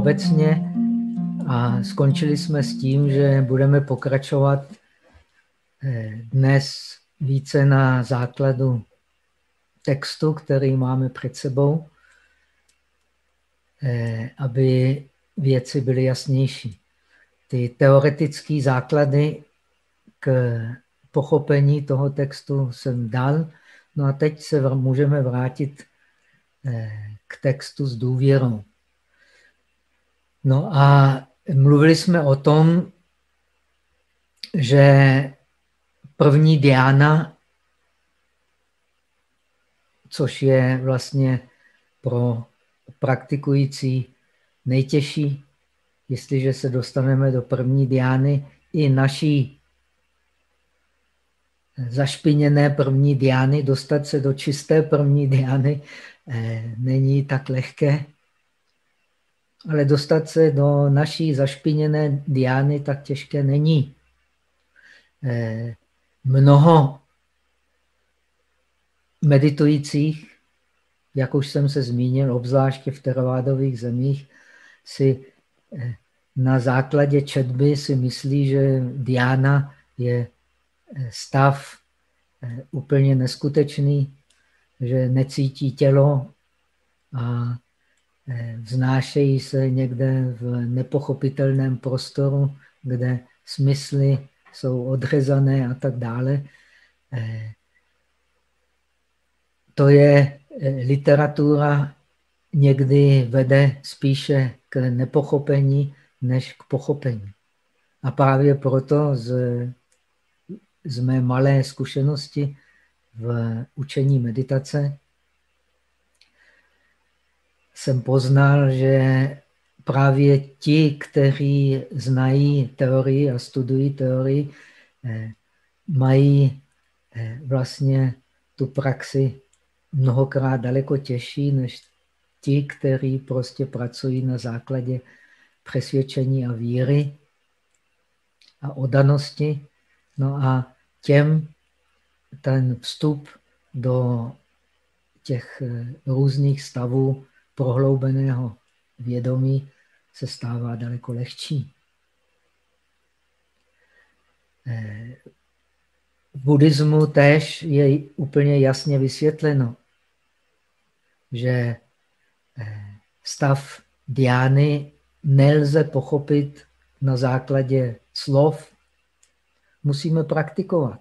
všeobecně a skončili jsme s tím, že budeme pokračovat eh, dnes více na základu textu, který máme před sebou, eh, aby věci byly jasnější. Ty teoretické základy k pochopení toho textu jsem dal, no a teď se můžeme vrátit eh, k textu s důvěrou. No a mluvili jsme o tom, že první diána, což je vlastně pro praktikující nejtěžší, jestliže se dostaneme do první diány, i naší zašpiněné první diány, dostat se do čisté první diány eh, není tak lehké. Ale dostat se do naší zašpiněné diány tak těžké není. Eh, mnoho meditujících, jak už jsem se zmínil, obzvláště v teravádových zemích, si eh, na základě četby si myslí, že Diana je eh, stav úplně neskutečný, že necítí tělo a vznášejí se někde v nepochopitelném prostoru, kde smysly jsou odřezané a tak dále. To je literatura někdy vede spíše k nepochopení než k pochopení. A právě proto z, z mé malé zkušenosti v učení meditace jsem poznal, že právě ti, kteří znají teorii a studují teorii, eh, mají eh, vlastně tu praxi mnohokrát daleko těžší než ti, kteří prostě pracují na základě přesvědčení a víry a odanosti. No a těm ten vstup do těch eh, různých stavů prohloubeného vědomí se stává daleko lehčí. Eh, v buddhismu též je úplně jasně vysvětleno, že eh, stav diány nelze pochopit na základě slov, musíme praktikovat.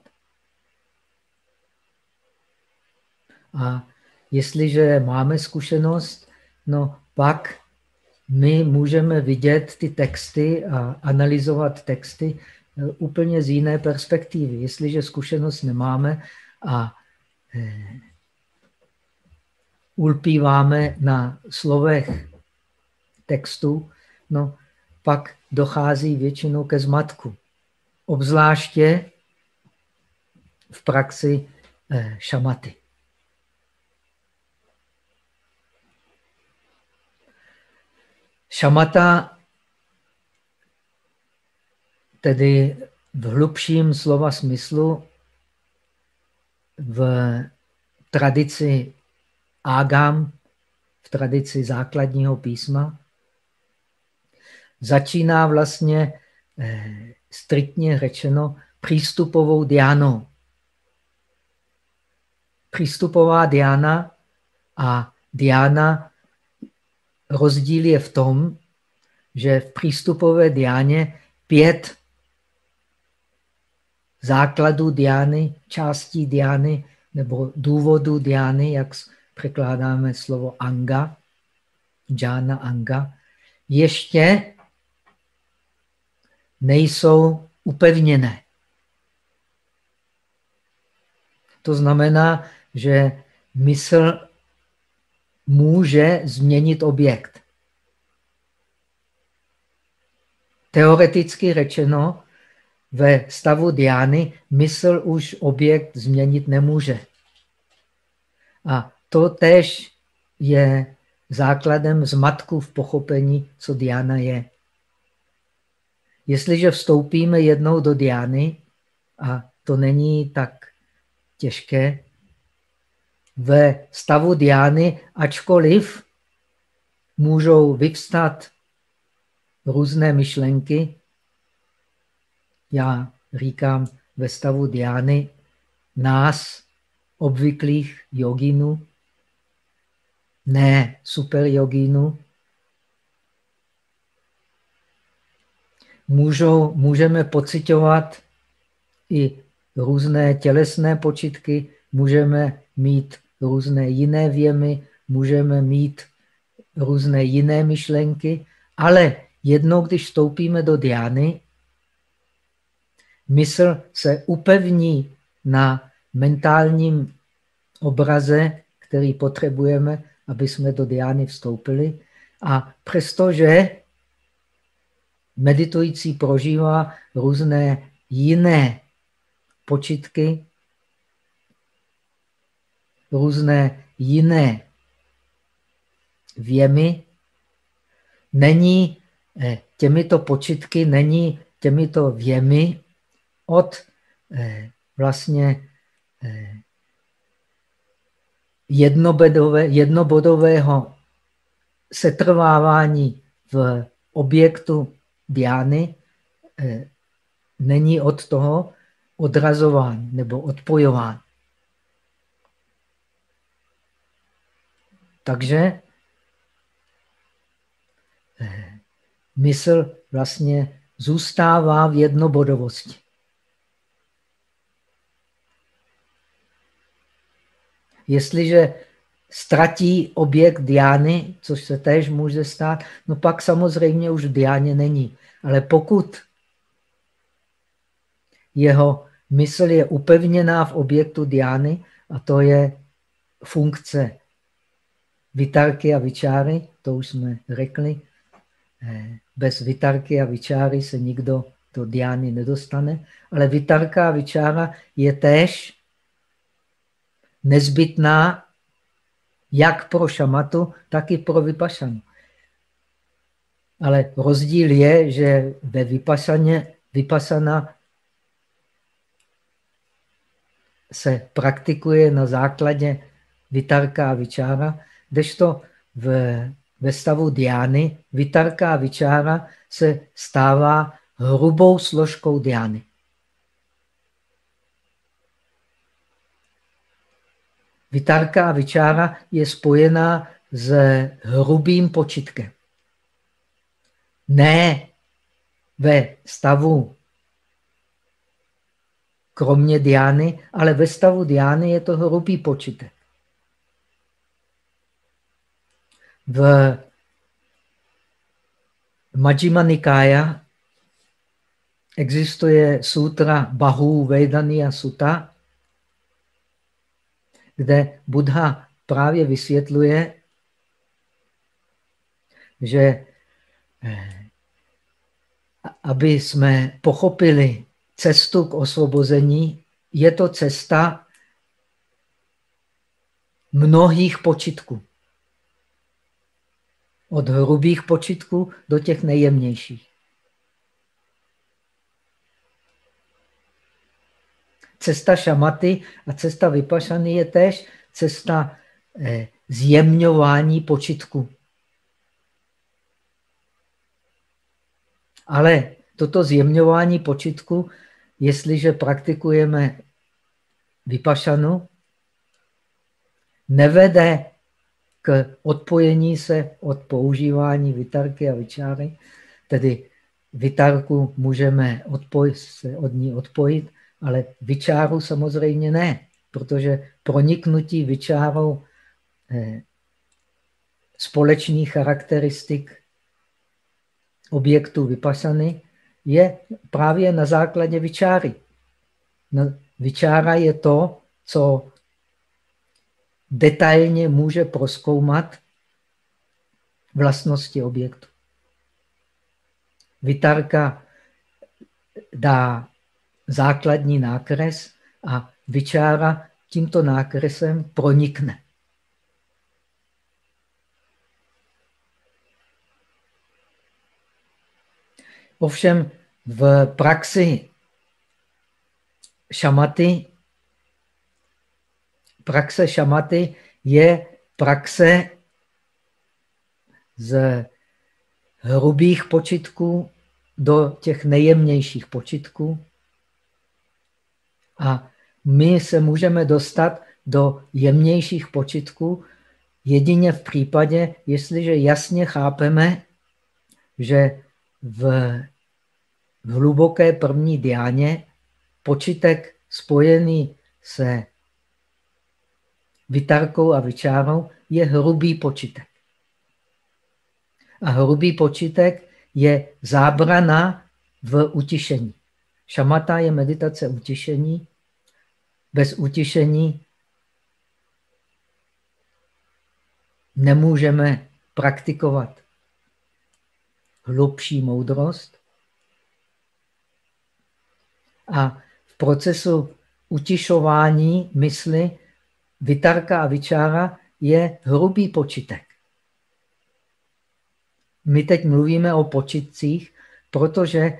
A jestliže máme zkušenost, no pak my můžeme vidět ty texty a analyzovat texty eh, úplně z jiné perspektivy. Jestliže zkušenost nemáme a eh, ulpíváme na slovech textu, no pak dochází většinou ke zmatku. Obzvláště v praxi eh, šamaty. Šamata, tedy v hlubším slova smyslu, v tradici Ágam, v tradici základního písma, začíná vlastně eh, striktně řečeno přístupovou diánou. Přístupová diána a diána rozdíl je v tom, že v přístupové diáně pět základů diány, částí diány nebo důvodů diány, jak překládáme slovo anga, džána anga, ještě nejsou upevněné. To znamená, že mysl může změnit objekt. Teoreticky řečeno, ve stavu diány mysl už objekt změnit nemůže. A to tež je základem zmatku v pochopení, co diána je. Jestliže vstoupíme jednou do diány, a to není tak těžké, ve stavu diány, ačkoliv můžou vyvstat různé myšlenky. Já říkám ve stavu diány nás, obvyklých joginů, ne super joginů, můžou, můžeme pocitovat i různé tělesné počitky, můžeme mít různé jiné věmy, můžeme mít různé jiné myšlenky, ale jednou, když vstoupíme do diány, mysl se upevní na mentálním obraze, který potřebujeme, aby jsme do diány vstoupili. A přestože meditující prožívá různé jiné počitky, různé jiné věmy, není eh, těmito počitky, není těmito věmy od eh, vlastně eh, jednobodové, jednobodového setrvávání v objektu diány není od toho odrazován nebo odpojován. Takže eh, mysl vlastně zůstává v jednobodovosti. Jestliže ztratí objekt diány, což se též může stát, no pak samozřejmě už v diáně není. Ale pokud jeho mysl je upevněná v objektu diány, a to je funkce Vitarky a vyčáry, to už jsme řekli, eh, bez vitarky a vyčáry se nikdo do diány nedostane, ale vitarka a vyčára je též nezbytná jak pro šamatu, tak i pro vypašanu. Ale rozdíl je, že ve vypasaně, vypasana se praktikuje na základě vitarka a vyčára, kdežto v, ve stavu diány vitarka a vyčára se stává hrubou složkou diány. Vitarka a vyčára je spojená s hrubým počitkem. Ne ve stavu kromě diány, ale ve stavu diány je to hrubý počitek. V Majjima Nikaya existuje sutra Bahu Vedaniya Sutta, kde Buddha právě vysvětluje, že eh, aby jsme pochopili cestu k osvobození, je to cesta mnohých počitků. Od hrubých počitků do těch nejjemnějších. Cesta šamaty a cesta vypašany je též cesta eh, zjemňování počitku. Ale toto zjemňování počitku, jestliže praktikujeme vypašanu, nevede k odpojení se od používání vitarky a vyčáry. Tedy vitarku můžeme odpoj, se od ní odpojit, ale vyčáru samozřejmě ne, protože proniknutí vyčárou eh, společných charakteristik objektu vypasany je právě na základě vyčáry. Vyčára je to, co detailně může proskoumat vlastnosti objektu. Vitarka dá základní nákres a vyčára tímto nákresem pronikne. Ovšem v praxi šamaty praxe šamaty je praxe z hrubých počitků do těch nejjemnějších počitků. A my se můžeme dostat do jemnějších počitků jedině v případě, jestliže jasně chápeme, že v, v hluboké první diáně počitek spojený se vytarkou a vyčárou je hrubý počitek. A hrubý počitek je zábrana v utišení. Šamata je meditace utišení. Bez utišení nemůžeme praktikovat hlubší moudrost. A v procesu utišování mysli vytarka a vyčára je hrubý počitek. My teď mluvíme o počitcích, protože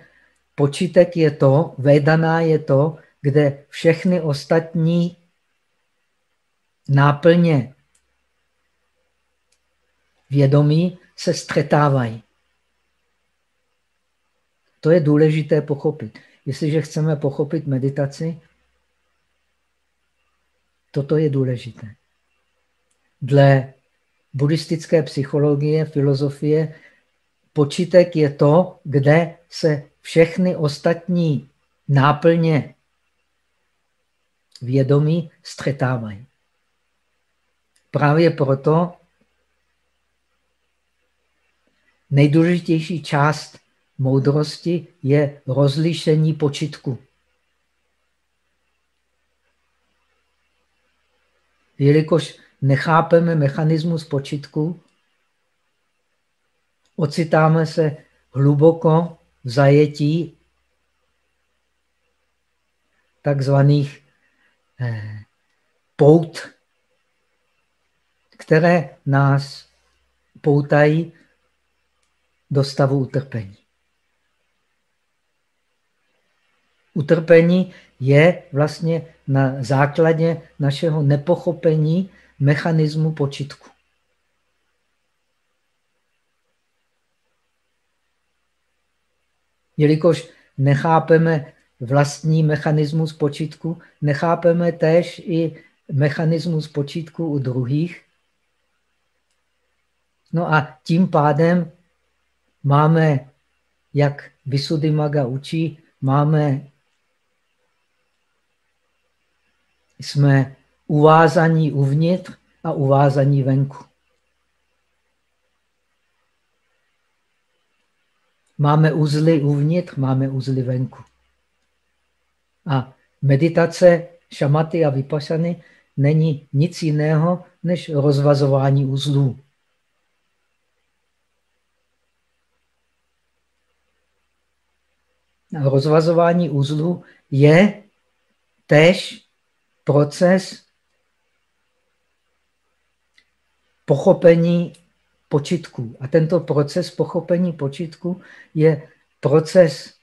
počítek je to, vedaná je to, kde všechny ostatní náplně vědomí se střetávají. To je důležité pochopit. Jestliže chceme pochopit meditaci, toto je důležité. Dle buddhistické psychologie, filozofie, počítek je to, kde se všechny ostatní náplně vědomí střetávají. Právě proto nejdůležitější část moudrosti je rozlišení počitku. Jelikož nechápeme mechanismus počitku, ocitáme se hluboko v zajetí takzvaných eh, pout, které nás poutají do stavu utrpení. Utrpení je vlastně na základě našeho nepochopení mechanismu počitku. Jelikož nechápeme vlastní mechanismus počítku, nechápeme též i mechanismus počítku u druhých. No a tím pádem máme, jak Visuddhimaga učí, máme, jsme uvázaní uvnitř a uvázaní venku. Máme uzly uvnitř, máme uzly venku. A meditace šamaty a vypašany není nic jiného než rozvazování uzlů. A rozvazování uzlů je též proces pochopení počitku. A tento proces pochopení počitku je proces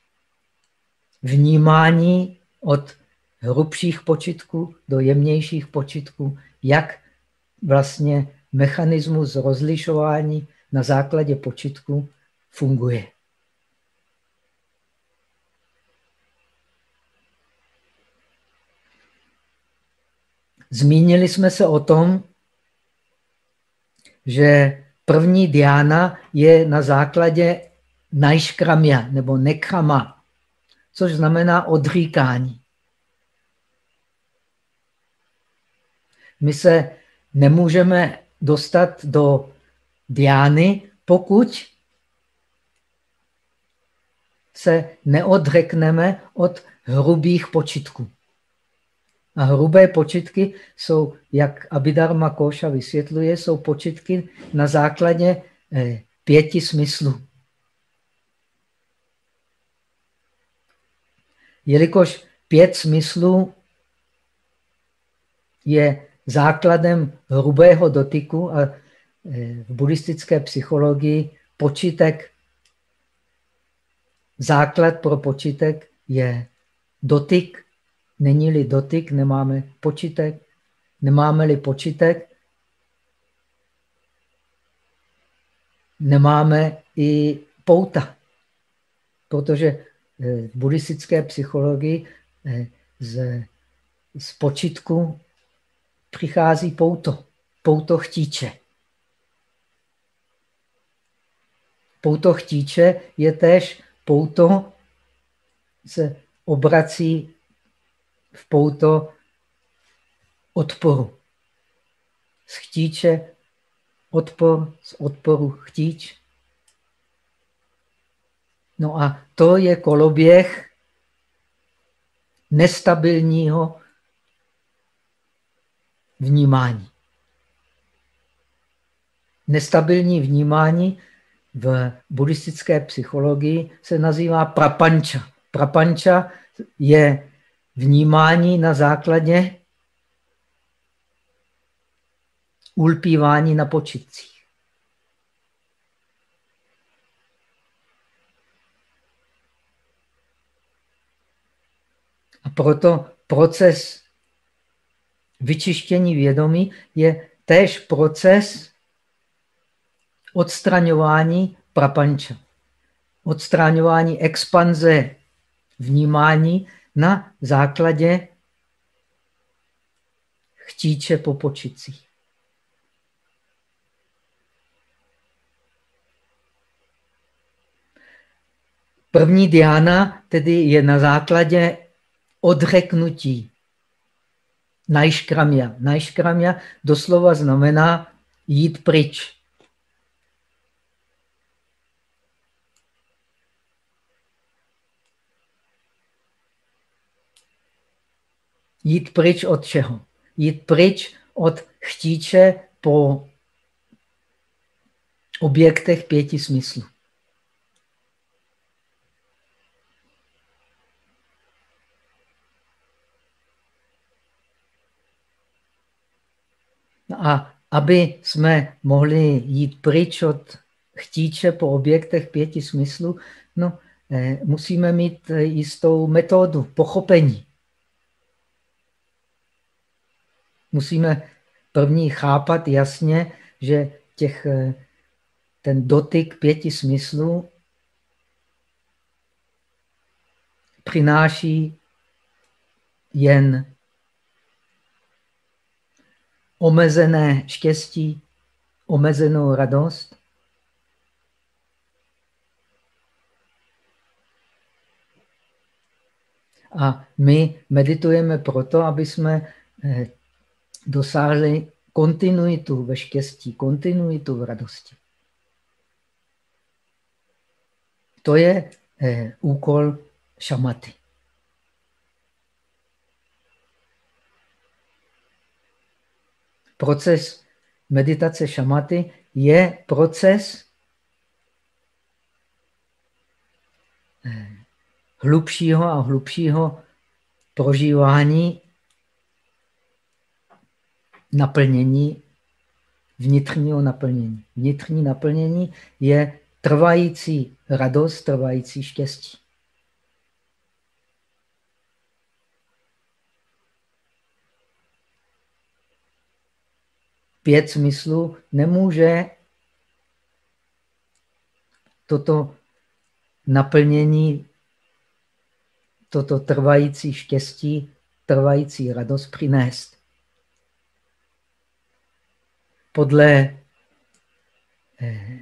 vnímání od hrubších počitků do jemnějších počitků, jak vlastně mechanismus rozlišování na základě počitku funguje. Zmínili jsme se o tom, že první diána je na základě najškramia nebo nekrama, což znamená odříkání. My se nemůžeme dostat do diány, pokud se neodřekneme od hrubých počitků. A hrubé počitky jsou, jak Abhidharma Koša vysvětluje, jsou počitky na základě eh, pěti smyslů. Jelikož pět smyslů je základem hrubého dotyku a eh, v buddhistické psychologii počítek, základ pro počítek je dotyk Není-li dotyk, nemáme počítek. Nemáme-li počítek, nemáme i pouta. Protože eh, v buddhistické psychologii eh, z, z počitku přichází pouto. Pouto chtíče. Pouto chtíče je též pouto, se obrací v pouto odporu. Z chtíče odpor, z odporu chtíč. No a to je koloběh nestabilního vnímání. Nestabilní vnímání v buddhistické psychologii se nazývá prapanča. Prapanča je vnímání na základě ulpívání na počitcích. A proto proces vyčištění vědomí je též proces odstraňování prapanča. Odstraňování expanze vnímání na základě chtíče po počicích. První diána tedy je na základě odřeknutí. Najškramia. Najškramia doslova znamená jít pryč. Jít pryč od čeho? Jít pryč od chtíče po objektech pěti smyslů. A aby jsme mohli jít pryč od chtíče po objektech pěti smyslů, no, eh, musíme mít jistou metodu pochopení. Musíme první chápat jasně, že těch, eh, ten dotyk pěti smyslů přináší jen omezené štěstí, omezenou radost. A my meditujeme proto, aby jsme eh, dosáhli kontinuitu ve štěstí, kontinuitu v radosti. To je eh, úkol šamaty. Proces meditace šamaty je proces eh, hlubšího a hlubšího prožívání naplnění, vnitřního naplnění. Vnitřní naplnění je trvající radost, trvající štěstí. Pět smyslů nemůže toto naplnění, toto trvající štěstí, trvající radost přinést podle eh,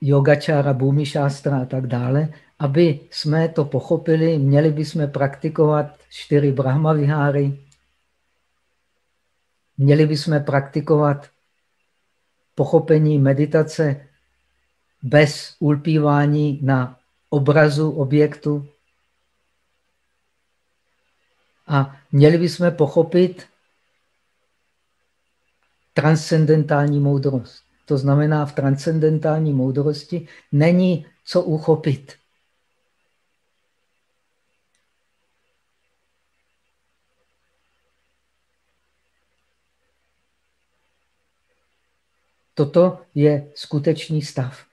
yogačára, šástra a tak dále, aby jsme to pochopili, měli bychom praktikovat čtyři brahma viháry, měli bychom praktikovat pochopení meditace bez ulpívání na obrazu objektu. A měli bychom pochopit transcendentální moudrost. To znamená, v transcendentální moudrosti není co uchopit. Toto je skutečný stav.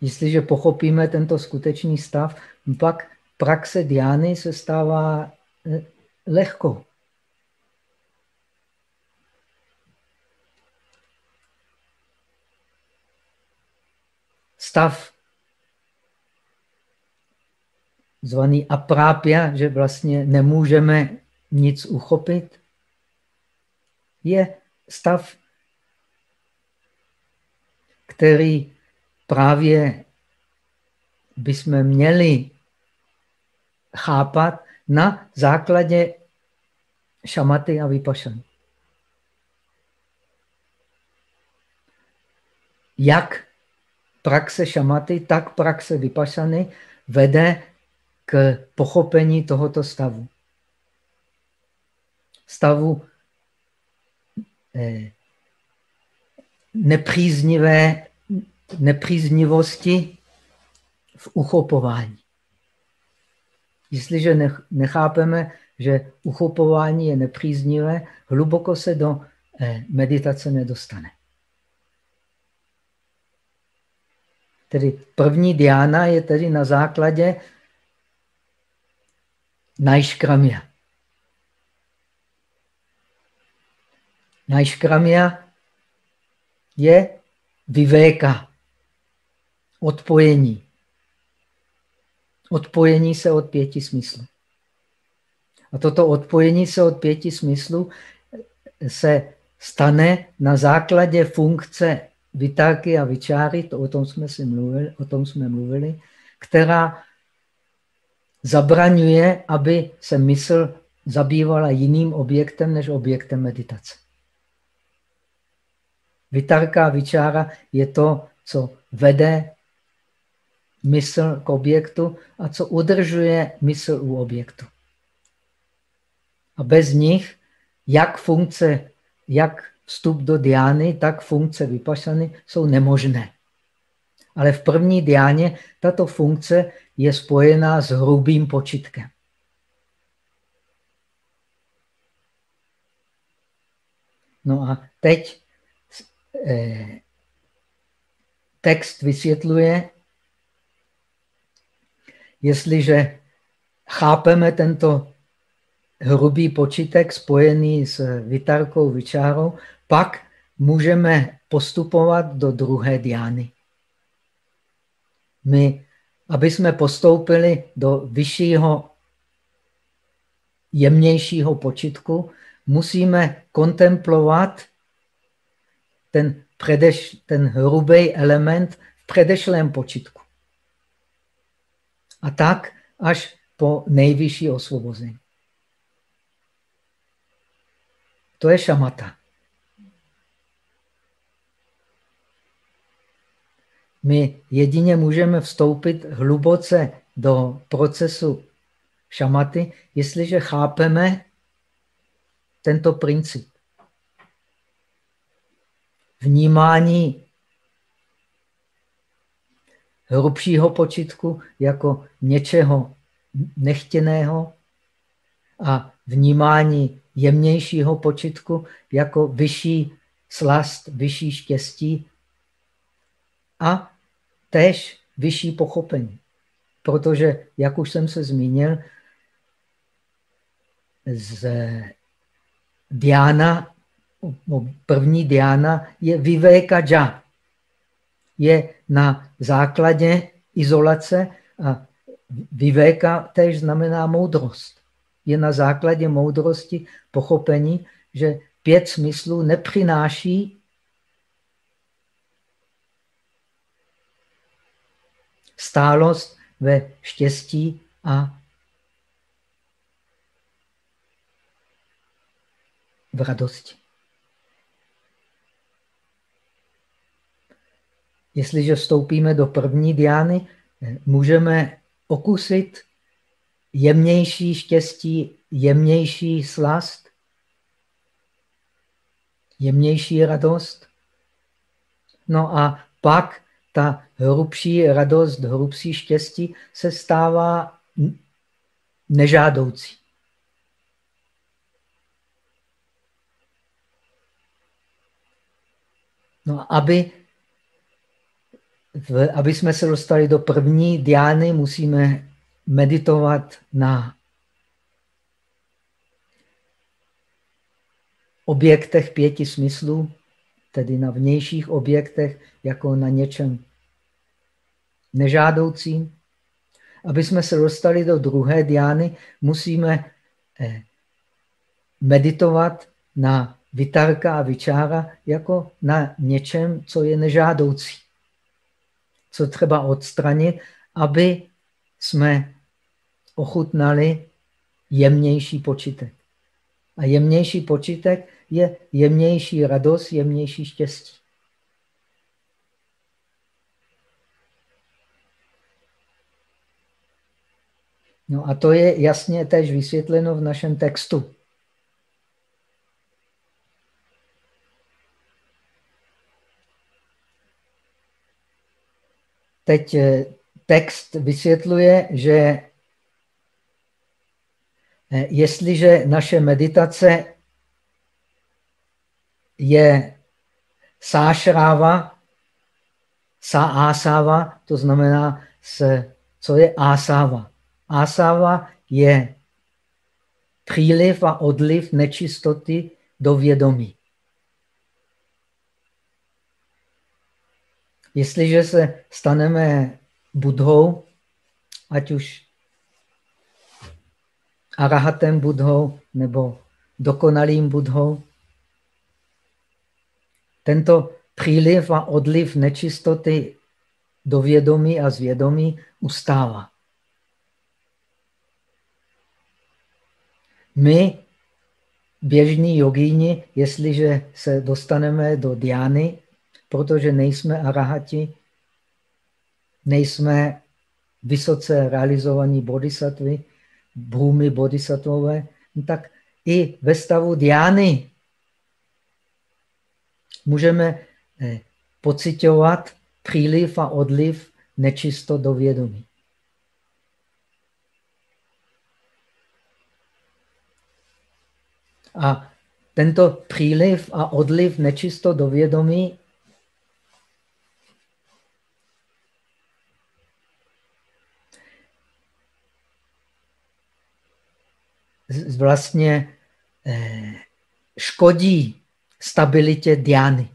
Jestliže pochopíme tento skutečný stav, pak praxe diány se stává eh, lehkou. Stav zvaný aprápia, že vlastně nemůžeme nic uchopit, je stav, který právě bychom měli chápat na základě šamaty a vypašany. Jak praxe šamaty, tak praxe vypašany vede k pochopení tohoto stavu. Stavu eh, nepříznivé, nepříznivosti v uchopování. Jestliže nechápeme, že uchopování je nepříznivé, hluboko se do eh, meditace nedostane. Tedy první diána je tedy na základě Najškramia. Najškramia je vyvéka, odpojení. Odpojení se od pěti smyslů. A toto odpojení se od pěti smyslů se stane na základě funkce vytáky a vyčáry, to o tom jsme si mluvili, o tom jsme mluvili, která zabraňuje, aby se mysl zabývala jiným objektem než objektem meditace. Vytarka a vyčára je to, co vede mysl k objektu a co udržuje mysl u objektu. A bez nich, jak funkce, jak vstup do diány, tak funkce vypašany jsou nemožné. Ale v první diáně tato funkce je spojená s hrubým počitkem. No a teď eh, text vysvětluje, jestliže chápeme tento hrubý počítek spojený s vytárkou vyčárou, pak můžeme postupovat do druhé diány. My aby jsme postoupili do vyššího, jemnějšího počitku, musíme kontemplovat ten, předeš, ten hrubý element v předešlém počitku. A tak až po nejvyšší osvobození. To je šamata. My jedině můžeme vstoupit hluboce do procesu šamaty, jestliže chápeme tento princip. Vnímání hrubšího počitku jako něčeho nechtěného a vnímání jemnějšího počitku jako vyšší slast, vyšší štěstí a též vyšší pochopení. Protože, jak už jsem se zmínil, z Diana, první Diana je Viveka Je na základě izolace a Viveka též znamená moudrost. Je na základě moudrosti pochopení, že pět smyslů nepřináší stálost ve štěstí a v radosti. Jestliže vstoupíme do první diány, můžeme okusit jemnější štěstí, jemnější slast, jemnější radost. No a pak ta hrubší radost, hrubší štěstí se stává nežádoucí. No, aby, v, aby jsme se dostali do první diány, musíme meditovat na objektech pěti smyslů, tedy na vnějších objektech, jako na něčem nežádoucím. Aby jsme se dostali do druhé diány, musíme eh, meditovat na vitarka a vyčára jako na něčem, co je nežádoucí. Co třeba odstranit, aby jsme ochutnali jemnější počitek. A jemnější počitek je jemnější radost, jemnější štěstí. No a to je jasně tež vysvětleno v našem textu. Teď eh, text vysvětluje, že eh, jestliže naše meditace je sášráva, sa ásáva, to znamená, co je ásáva. Ásáva je příliv a odliv nečistoty do vědomí. Jestliže se staneme budhou, ať už arahatem budhou nebo dokonalým budhou, tento příliv a odliv nečistoty do vědomí a zvědomí ustává. My, běžní jogíni, jestliže se dostaneme do diány, protože nejsme arahati, nejsme vysoce realizovaní bodhisattvy, bhumi bodhisattvové, tak i ve stavu diány můžeme eh, pocitovat příliv a odliv nečisto do vědomí. A tento příliv a odliv nečisto do vědomí vlastně eh, škodí stabilitě diány.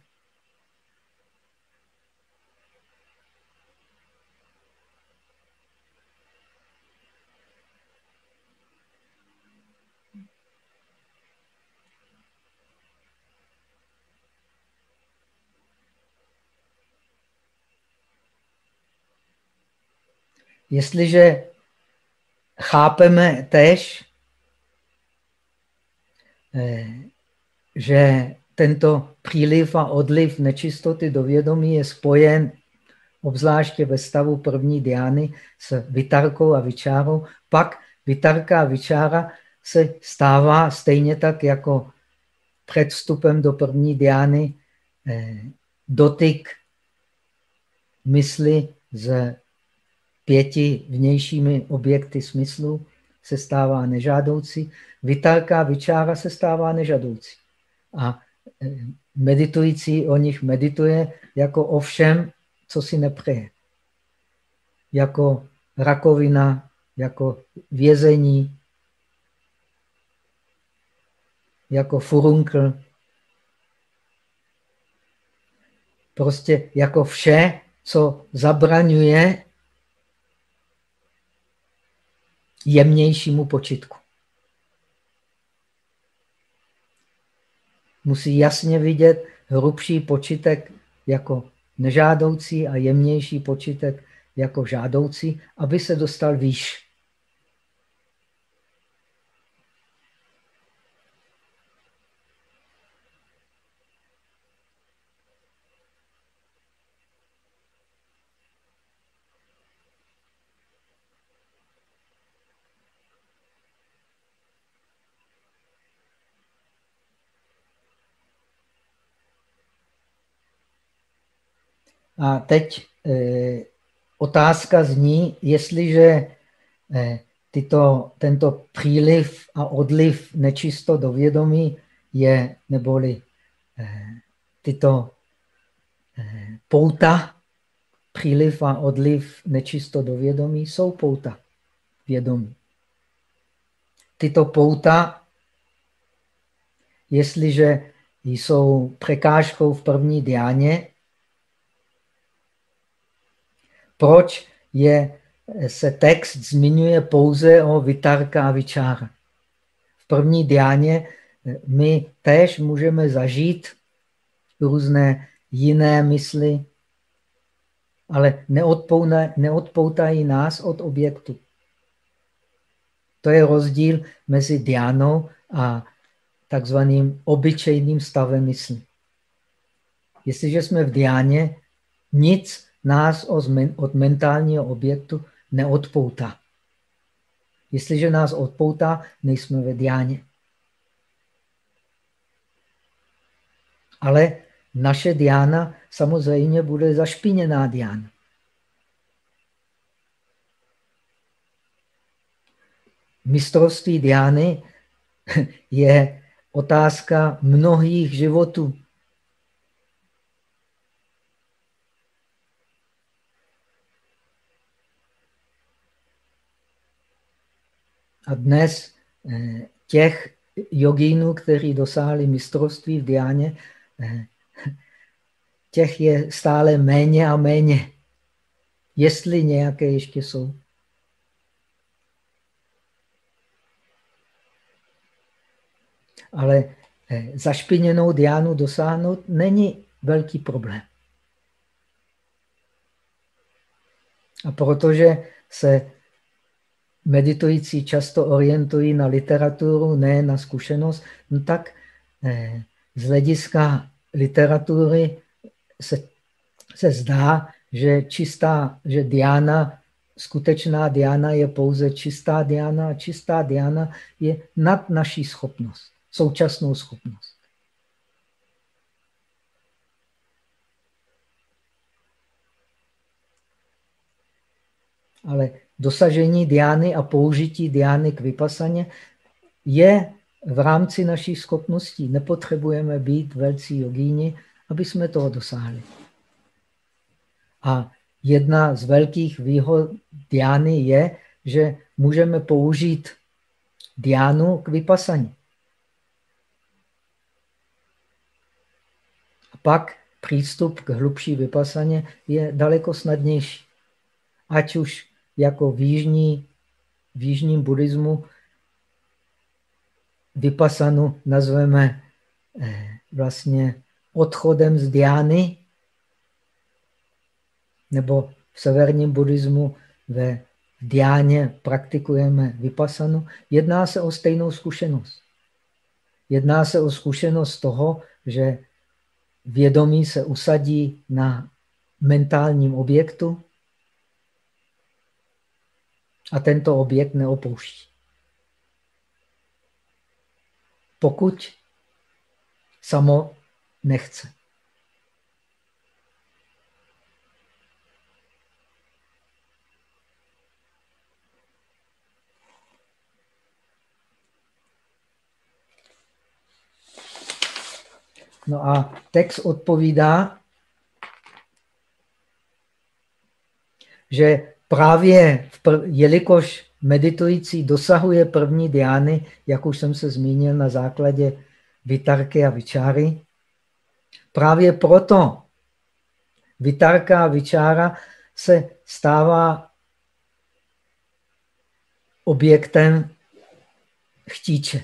Jestliže chápeme tež, eh, že tento příliv a odliv nečistoty do vědomí je spojen obzvláště ve stavu první diány s vitarkou a vyčárou, pak vitarka a vyčára se stává stejně tak jako před vstupem do první diány eh, dotyk mysli s pěti vnějšími objekty smyslu se stává nežádoucí, vitarka a vyčára se stává nežádoucí. A meditující o nich medituje jako o všem, co si nepřeje. Jako rakovina, jako vězení, jako furunkl. Prostě jako vše, co zabraňuje jemnějšímu počitku. Musí jasně vidět hrubší počitek jako nežádoucí a jemnější počitek jako žádoucí, aby se dostal výš. A teď e, otázka zní, jestliže e, tyto, tento příliv a odliv nečisto do vědomí je, neboli e, tyto pouta, příliv a odliv nečisto do vědomí jsou pouta. vědomí. Tyto pouta, jestliže jsou překážkou v první diáně, proč je, se text zmiňuje pouze o vitarka a vyčára. V první diáně my též můžeme zažít různé jiné mysli, ale neodpoutají nás od objektu. To je rozdíl mezi diánou a takzvaným obyčejným stavem mysli. Jestliže jsme v diáně, nic nás od mentálního objektu neodpoutá. Jestliže nás odpoutá, nejsme ve diáně. Ale naše diána samozřejmě bude zašpiněná diána. Mistrovství diány je otázka mnohých životů. A dnes eh, těch jogínů, kteří dosáhli mistrovství v diáně, eh, těch je stále méně a méně. Jestli nějaké ještě jsou. Ale eh, zašpiněnou diánu dosáhnout není velký problém. A protože se meditující často orientují na literaturu, ne na zkušenost, no tak eh, z hlediska literatury se, se zdá, že čistá, že Diana, skutečná Diana je pouze čistá Diana a čistá Diana je nad naší schopnost, současnou schopnost. Ale dosažení diány a použití diány k vypasaně je v rámci našich schopností. Nepotřebujeme být velcí jogíni, aby jsme toho dosáhli. A jedna z velkých výhod diány je, že můžeme použít diánu k vypasaní. A pak přístup k hlubší vypasaně je daleko snadnější. Ať už jako v, jižní, v jižním buddhismu vypasanu nazveme eh, vlastně odchodem z diány, nebo v severním buddhismu ve diáně praktikujeme vypasanu, jedná se o stejnou zkušenost. Jedná se o zkušenost toho, že vědomí se usadí na mentálním objektu a tento objekt neopouští. Pokud samo nechce. No a text odpovídá, že právě, jelikož meditující dosahuje první diány, jak už jsem se zmínil na základě vitarky a vyčáry, právě proto vitarka a vyčára se stává objektem chtíče.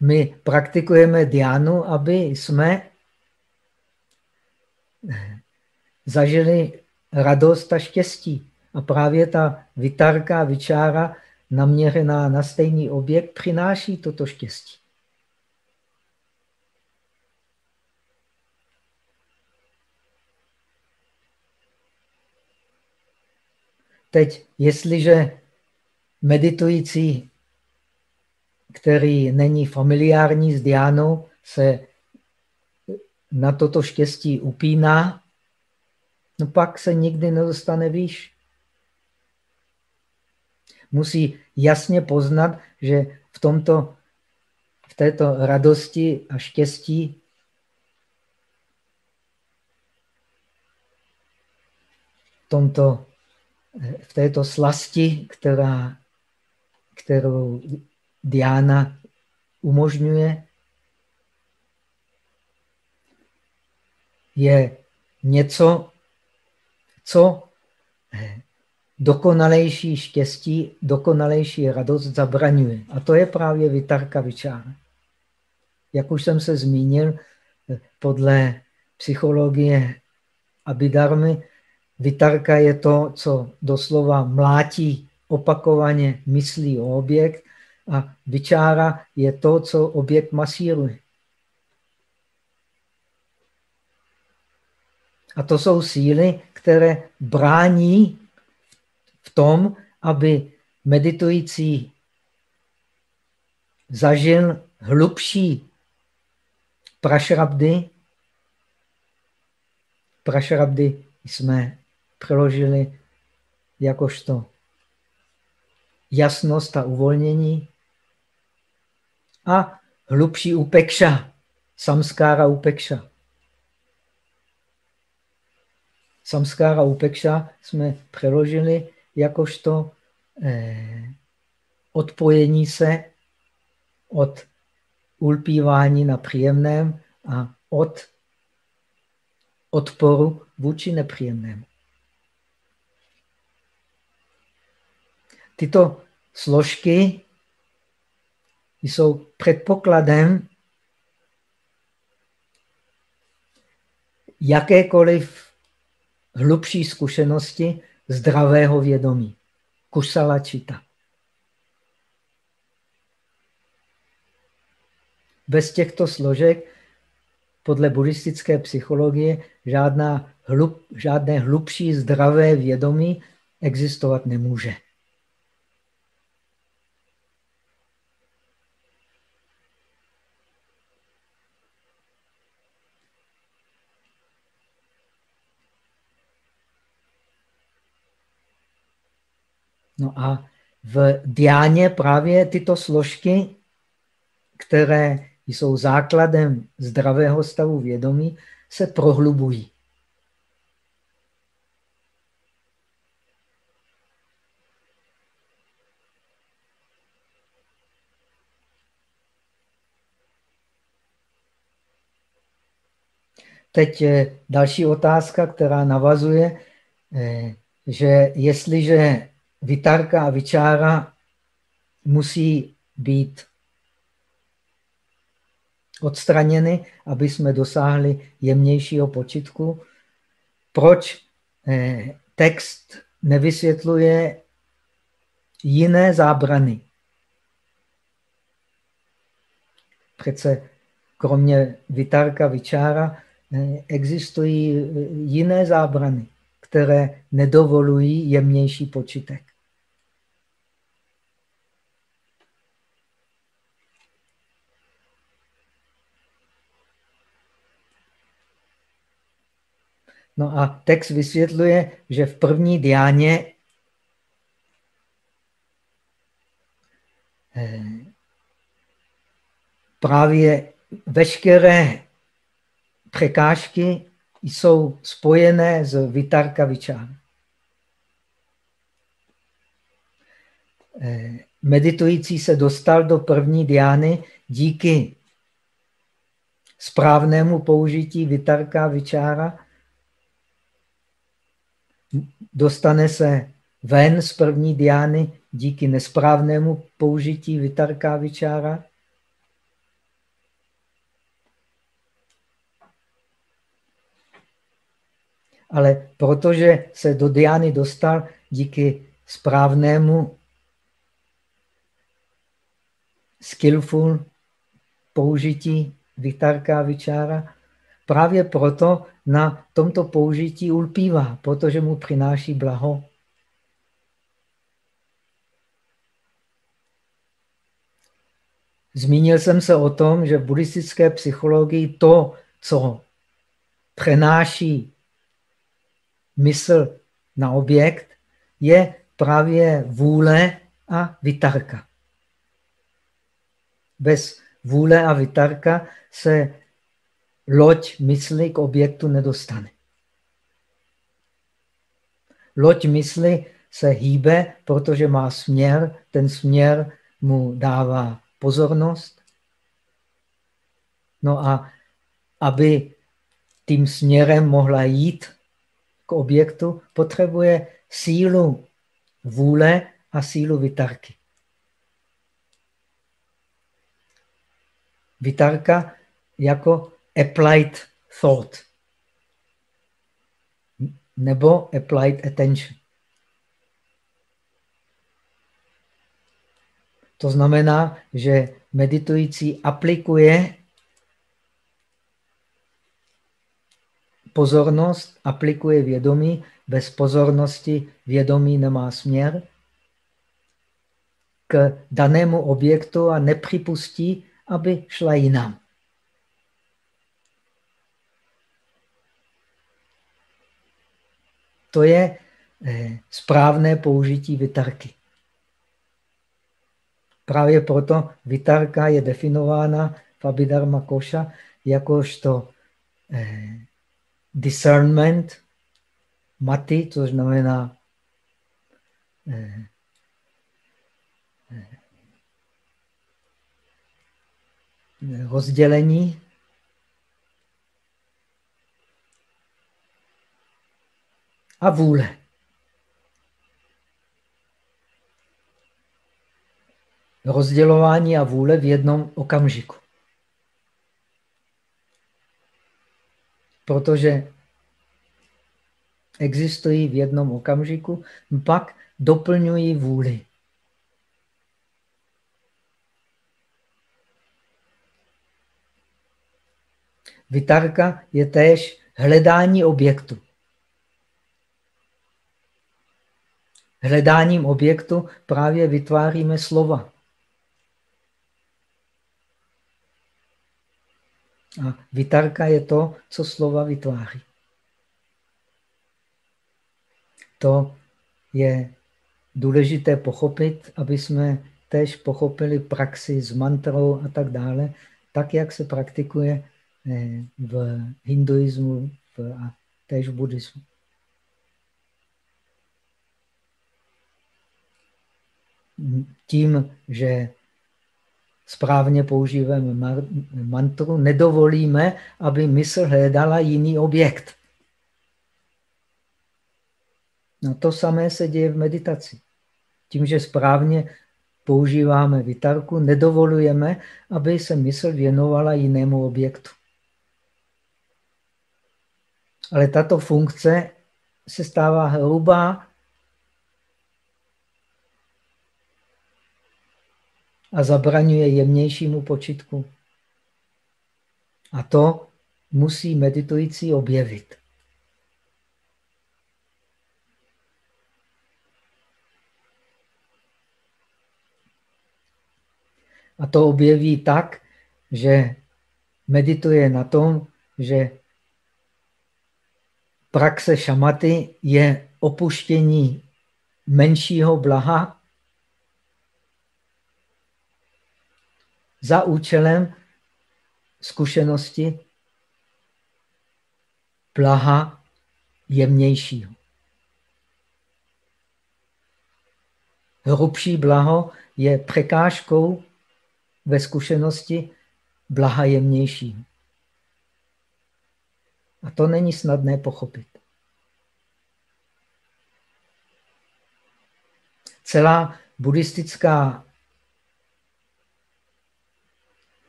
My praktikujeme diánu, aby jsme zažili radost a štěstí. A právě ta vitarka, vyčára naměřená na stejný objekt přináší toto štěstí. Teď, jestliže meditující, který není familiární s diánou, se na toto štěstí upíná, no pak se nikdy nedostane výš. Musí jasně poznat, že v, tomto, v této radosti a štěstí tomto, v této slasti, která, kterou Diana umožňuje, je něco, co dokonalejší štěstí, dokonalejší radost zabraňuje. A to je právě vytarka vyčára. Jak už jsem se zmínil, podle psychologie Abidarmy, vytarka je to, co doslova mlátí opakovaně myslí o objekt a vyčára je to, co objekt masíruje. A to jsou síly, které brání v tom, aby meditující zažil hlubší prašrabdy. Prašrabdy jsme přeložili jakožto jasnost a uvolnění a hlubší upekša, samskára upekša. Samskára upekša jsme přeložili jakožto eh, odpojení se od ulpívání na příjemném a od odporu vůči nepříjemnému. Tyto složky jsou předpokladem jakékoliv hlubší zkušenosti zdravého vědomí. Kusala čita. Bez těchto složek podle buddhistické psychologie žádná hlub, žádné hlubší zdravé vědomí existovat nemůže. No a v diáně právě tyto složky, které jsou základem zdravého stavu vědomí, se prohlubují. Teď eh, další otázka, která navazuje, eh, že jestliže vitarka a vyčára musí být odstraněny, aby jsme dosáhli jemnějšího počitku. Proč eh, text nevysvětluje jiné zábrany? Přece kromě vitarka, vyčára eh, existují jiné zábrany, které nedovolují jemnější počitek. No a text vysvětluje, že v první diáně eh, právě veškeré překážky jsou spojené s vitarka vyčár. Eh, meditující se dostal do první diány díky správnému použití vitarka vyčára dostane se ven z první diány díky nesprávnému použití vitarká vyčára. Ale protože se do diány dostal díky správnému skillful použití vitarká vyčára, Právě proto na tomto použití ulpívá, protože mu přináší blaho. Zmínil jsem se o tom, že v buddhistické psychologii to, co přenáší mysl na objekt, je právě vůle a vitarka. Bez vůle a vitarka se loď mysli k objektu nedostane. loď mysli se hýbe, protože má směr, ten směr mu dává pozornost. No a aby tím směrem mohla jít k objektu, potřebuje sílu vůle a sílu vytarky. Vytarka jako applied thought nebo applied attention. To znamená, že meditující aplikuje pozornost, aplikuje vědomí. Bez pozornosti vědomí nemá směr k danému objektu a nepřipustí, aby šla jinam. To je eh, správné použití vytarky. Právě proto vitarka je definována v Abhidharma Koša jakožto eh, discernment, mati, což znamená eh, eh, rozdělení a vůle. rozdělování a vůle v jednom okamžiku. Protože existují v jednom okamžiku, pak doplňují vůli. Vitarka je též hledání objektu. Hledáním objektu právě vytváříme slova. A vitarka je to, co slova vytváří. To je důležité pochopit, aby jsme tež pochopili praxi s mantrou a tak dále, tak, jak se praktikuje eh, v hinduismu a též v buddhismu. Tím, že správně používáme mantru, nedovolíme, aby mysl hledala jiný objekt. No to samé se děje v meditaci. Tím, že správně používáme vytarku, nedovolujeme, aby se mysl věnovala jinému objektu. Ale tato funkce se stává hrubá a zabraňuje jemnějšímu počitku. A to musí meditující objevit. A to objeví tak, že medituje na tom, že praxe šamaty je opuštění menšího blaha za účelem zkušenosti blaha jemnějšího. Hrubší blaho je překážkou ve zkušenosti blaha jemnějšího. A to není snadné pochopit. Celá buddhistická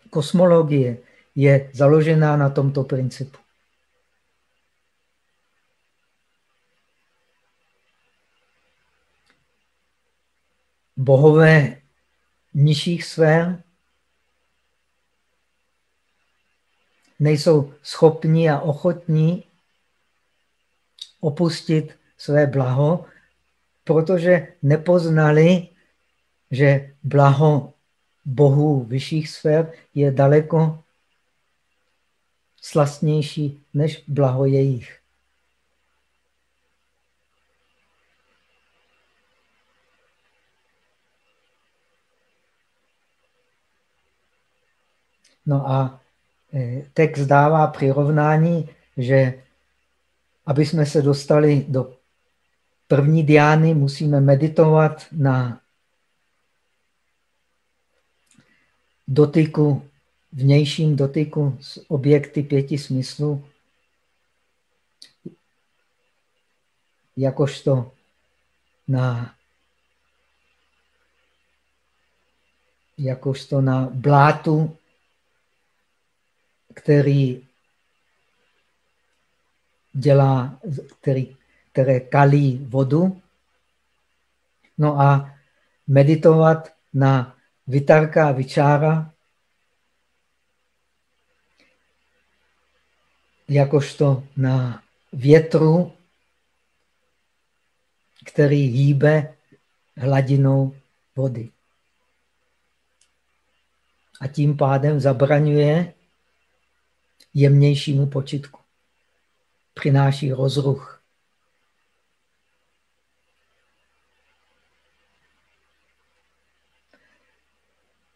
kosmologie je založená na tomto principu. Bohové nižších sfér nejsou schopní a ochotní opustit své blaho, protože nepoznali, že blaho bohů vyšších sfér je daleko slastnější než blaho jejich. No a e, text dává přirovnání, že aby jsme se dostali do první diány musíme meditovat na dotyku, vnějším dotyku s objekty pěti smyslů, jakožto na jakožto na blátu, který dělá, který, které kalí vodu. No a meditovat na vitarka a vyčára, jakožto na větru, který hýbe hladinou vody. A tím pádem zabraňuje jemnějšímu počitku. Přináší rozruch.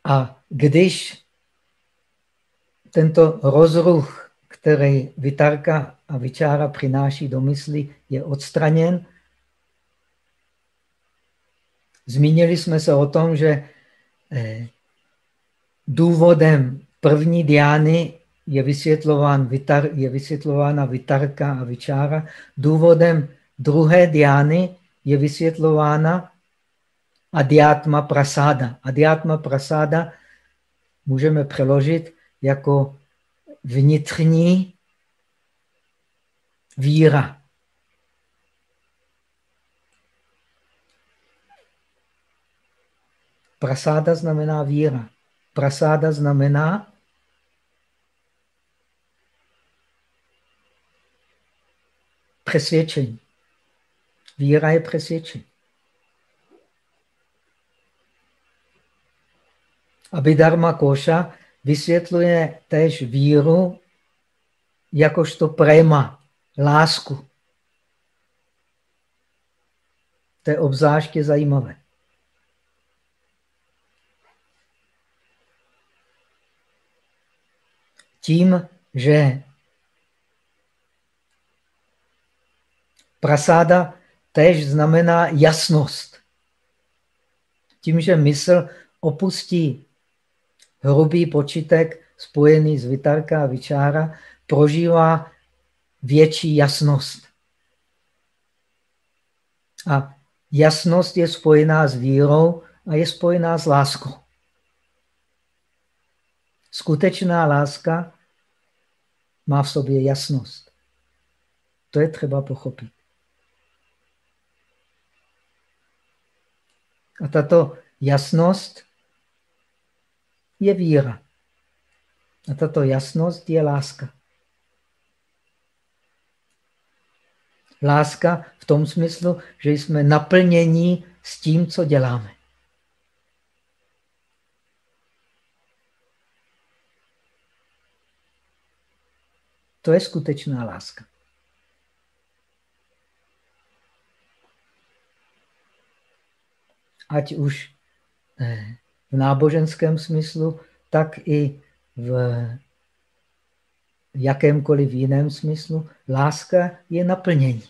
A když tento rozruch, který vytarka a vyčára přináší do mysli, je odstraněn, zmínili jsme se o tom, že eh, důvodem první diány je, vysvětlován, je vysvětlována vitarka a vyčára. Důvodem druhé diány je vysvětlována adiatma prasáda. Adiatma prasáda můžeme přeložit jako vnitřní víra. Prasáda znamená víra. Prasáda znamená přesvědčení. Víra je přesvědčení. Abhidharma Koša vysvětluje též víru jakožto prema, lásku. To je obzvláště zajímavé. Tím, že prasáda též znamená jasnost. Tím, že mysl opustí hrubý počitek spojený s vitarka a vyčára, prožívá větší jasnost. A jasnost je spojená s vírou a je spojená s láskou. Skutečná láska má v sobě jasnost. To je třeba pochopit. A tato jasnost je víra. A tato jasnost je láska. Láska v tom smyslu, že jsme naplnění s tím, co děláme. To je skutečná láska. Ať už eh, v náboženském smyslu, tak i v jakémkoliv jiném smyslu, láska je naplnění.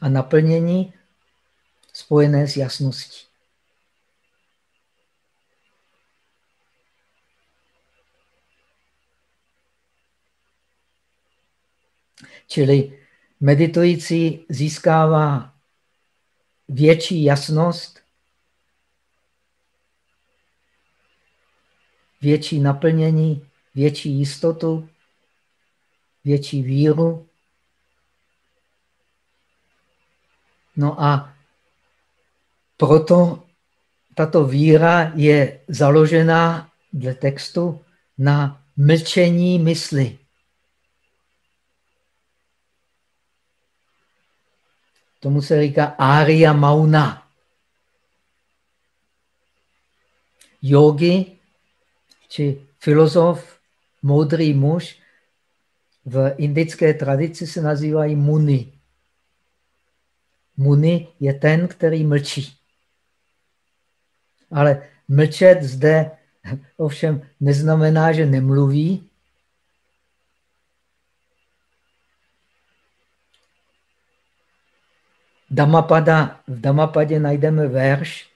A naplnění spojené s jasností. Čili meditující získává větší jasnost, větší naplnění, větší jistotu, větší víru. No a proto tato víra je založená dle textu na mlčení mysli. Tomu se říká Arya Mauna. Yogi, či filozof, moudrý muž, v indické tradici se nazývají muni. Muni je ten, který mlčí. Ale mlčet zde ovšem neznamená, že nemluví, Damapada, v Damapadě najdeme verš,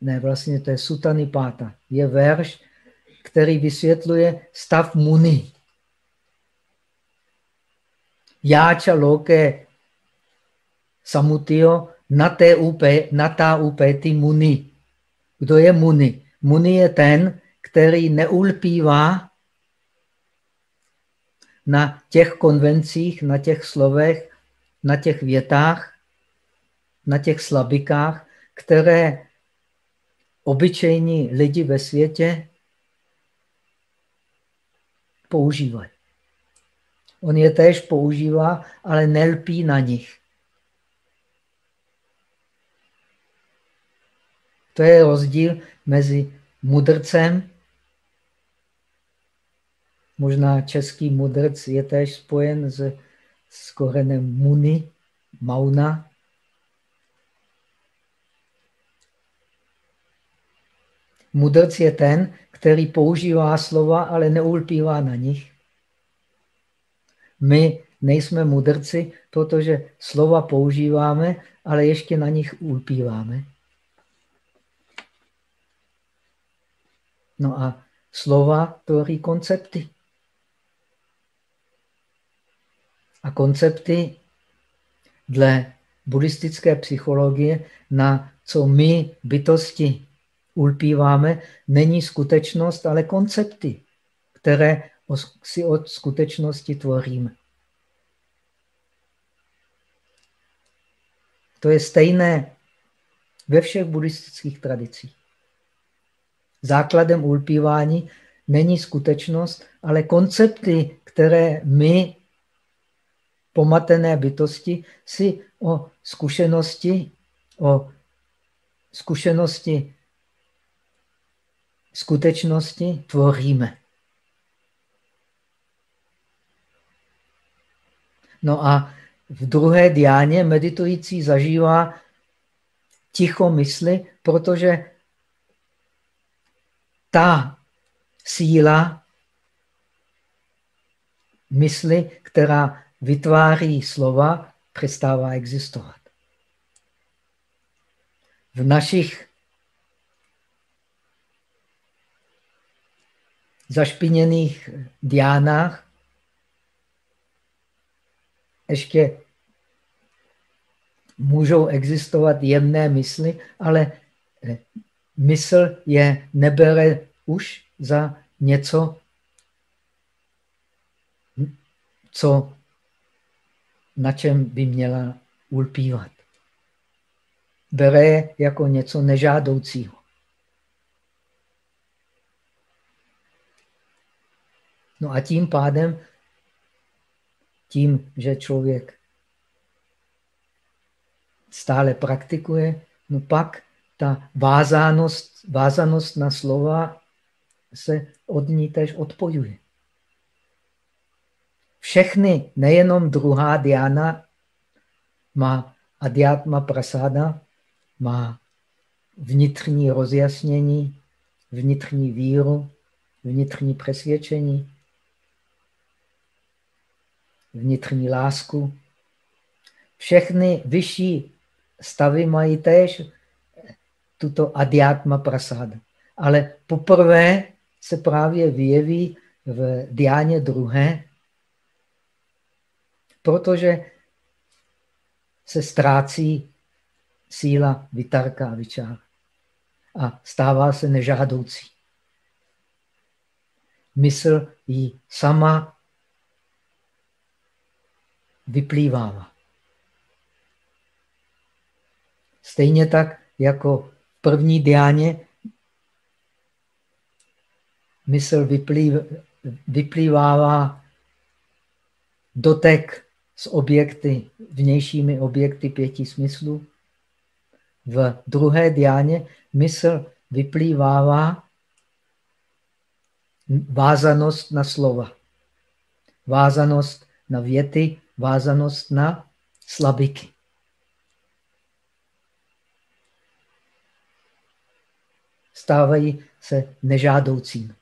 ne, vlastně to je Sutanipáta, je verš, který vysvětluje stav muni. Jáča loke samutio na té upé, na ta upéty muni. Kdo je muni? Muni je ten, který neulpívá na těch konvencích, na těch slovech, na těch větách, na těch slabikách, které obyčejní lidi ve světě používají. On je též používá, ale nelpí na nich. To je rozdíl mezi mudrcem, možná český mudrc je též spojen s, s korenem muni, mauna. Mudrc je ten, který používá slova, ale neulpívá na nich. My nejsme mudrci, protože slova používáme, ale ještě na nich ulpíváme. No a slova tvoří koncepty. A koncepty dle buddhistické psychologie, na co my bytosti ulpíváme, není skutečnost, ale koncepty, které si od skutečnosti tvoříme. To je stejné ve všech buddhistických tradicích. Základem ulpívání není skutečnost, ale koncepty, které my, pomatené bytosti, si o zkušenosti, o zkušenosti skutečnosti tvoříme. No a v druhé diáně meditující zažívá ticho mysli, protože ta síla mysli, která vytváří slova, přestává existovat. V našich zašpiněných diánách ještě můžou existovat jemné mysli, ale mysl je nebere už za něco, co, na čem by měla ulpívat. Bere jako něco nežádoucího. No a tím pádem, tím, že člověk stále praktikuje, no pak ta vázanost, vázanost na slova se od ní tež odpojuje. Všechny, nejenom druhá diana, má adiatma prasada, má vnitřní rozjasnění, vnitřní víru, vnitřní přesvědčení, vnitřní lásku. Všechny vyšší stavy mají též tuto adiatma prasada. Ale poprvé se právě vyjeví v diáně druhé, protože se ztrácí síla vitarka a vyčár a stává se nežádoucí. Mysl ji sama vyplývává. Stejně tak, jako první diáně mysl vyplýv, vyplývává dotek s objekty, vnějšími objekty pěti smyslů. V druhé diáně mysl vyplývává vázanost na slova, vázanost na věty, vázanost na slabiky. stávají se nežádoucími.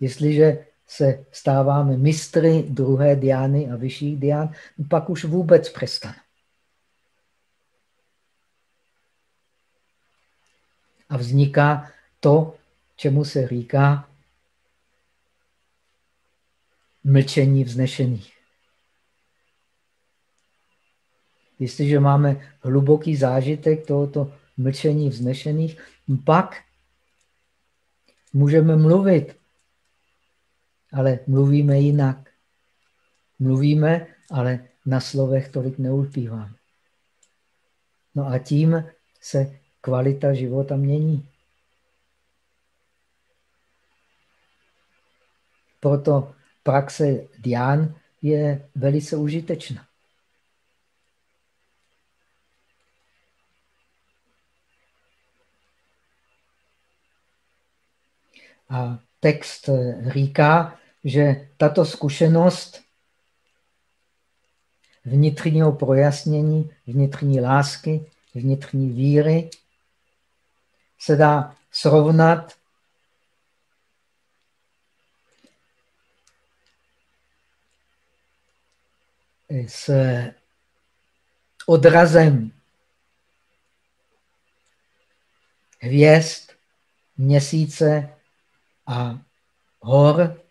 Jestliže se stáváme mistry druhé diány a vyšších dián, no pak už vůbec přestane. A vzniká to, čemu se říká mlčení vznešených. Jestliže máme hluboký zážitek tohoto mlčení vznešených, no pak můžeme mluvit ale mluvíme jinak. Mluvíme, ale na slovech tolik neulpíváme. No a tím se kvalita života mění. Proto praxe dián je velice užitečná. A text říká, že tato zkušenost vnitřního projasnění, vnitřní lásky, vnitřní víry se dá srovnat s odrazem hvězd, měsíce a hor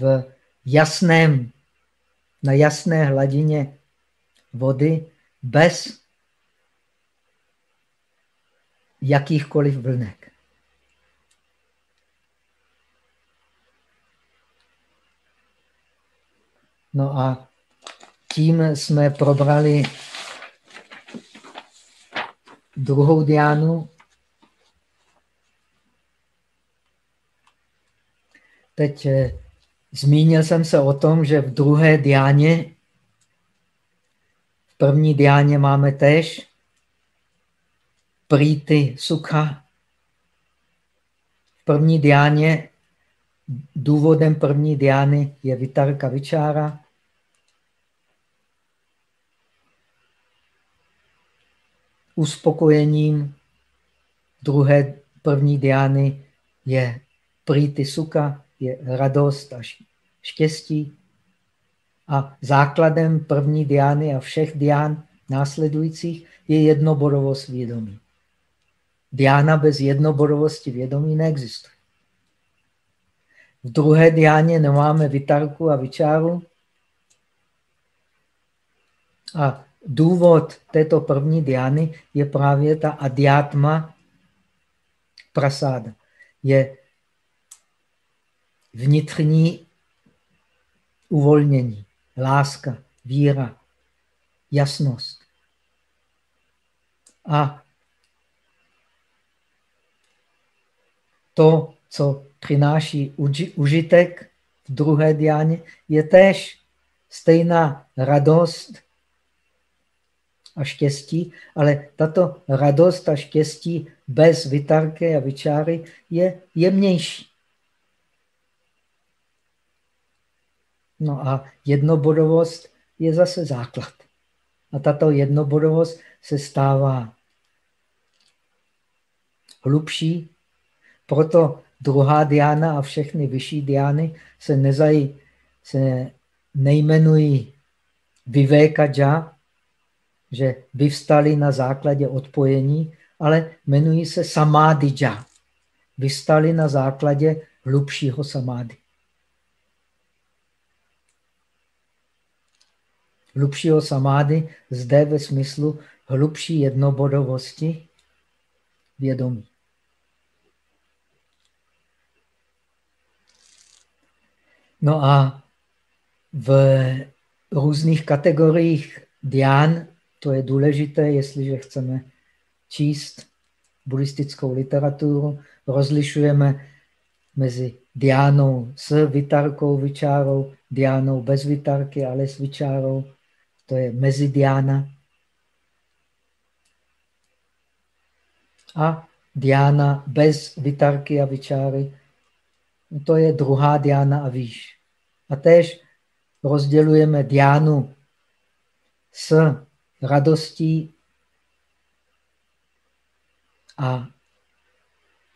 v jasném, na jasné hladině vody bez jakýchkoliv vlnek. No a tím jsme probrali druhou diánu. Teď eh, zmínil jsem se o tom, že v druhé diáně, v první diáně máme tež prýty sukha. V první diáně, důvodem první diány je vitarka vyčára. uspokojením druhé první diány je prýty suka, je radost a štěstí. A základem první diány a všech dián následujících je jednoborovost vědomí. Diána bez jednoborovosti vědomí neexistuje. V druhé diáně nemáme vitarku a vyčáru. A důvod této první diány je právě ta adiatma prasáda. Je vnitřní uvolnění, láska, víra, jasnost. A to, co přináší užitek v druhé diáně, je též stejná radost, a štěstí, ale tato radost a štěstí bez vytarky a vyčáry je jemnější. No a jednobodovost je zase základ. A tato jednobodovost se stává hlubší, proto druhá diána a všechny vyšší diány se, nezají, se nejmenují Viveka že vyvstali na základě odpojení, ale jmenují se samádidža. Vyvstali na základě hlubšího samády. Hlubšího samády zde ve smyslu hlubší jednobodovosti vědomí. No a v různých kategoriích dián to je důležité, jestliže chceme číst buddhistickou literaturu. Rozlišujeme mezi diánou s vitarkou, vyčárou, diánou bez vitarky, ale s vyčárou. To je mezidiána. A diána bez vitarky a vyčáry, to je druhá diána a výš. A též rozdělujeme diánu s radostí a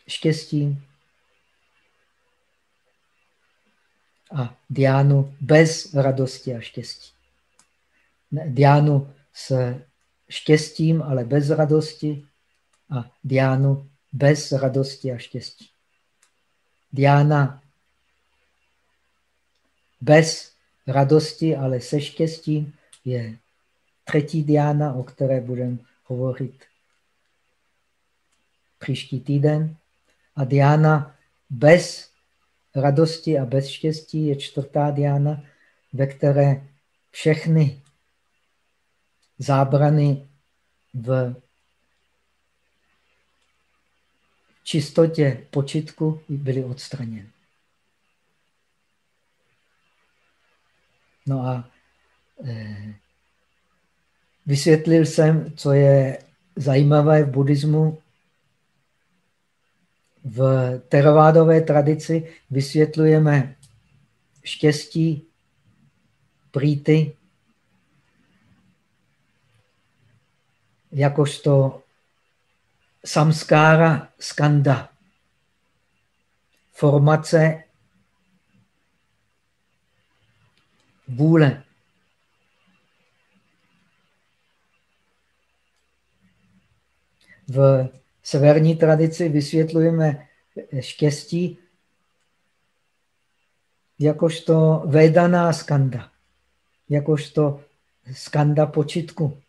štěstím a diánu bez radosti a štěstí. Diánu s štěstím, ale bez radosti, a diánu bez radosti a štěstí. Diána bez radosti, ale se štěstím je třetí diána, o které budeme hovořit příští týden. A diána bez radosti a bez štěstí je čtvrtá diána, ve které všechny zábrany v čistotě počitku byly odstraněny. No a eh, vysvětlil jsem, co je zajímavé v buddhismu. V teravádové tradici vysvětlujeme štěstí, prýty, jakožto samskára skanda, formace vůle. V severní tradici vysvětlujeme štěstí jakožto vedaná skanda, jakožto skanda počitku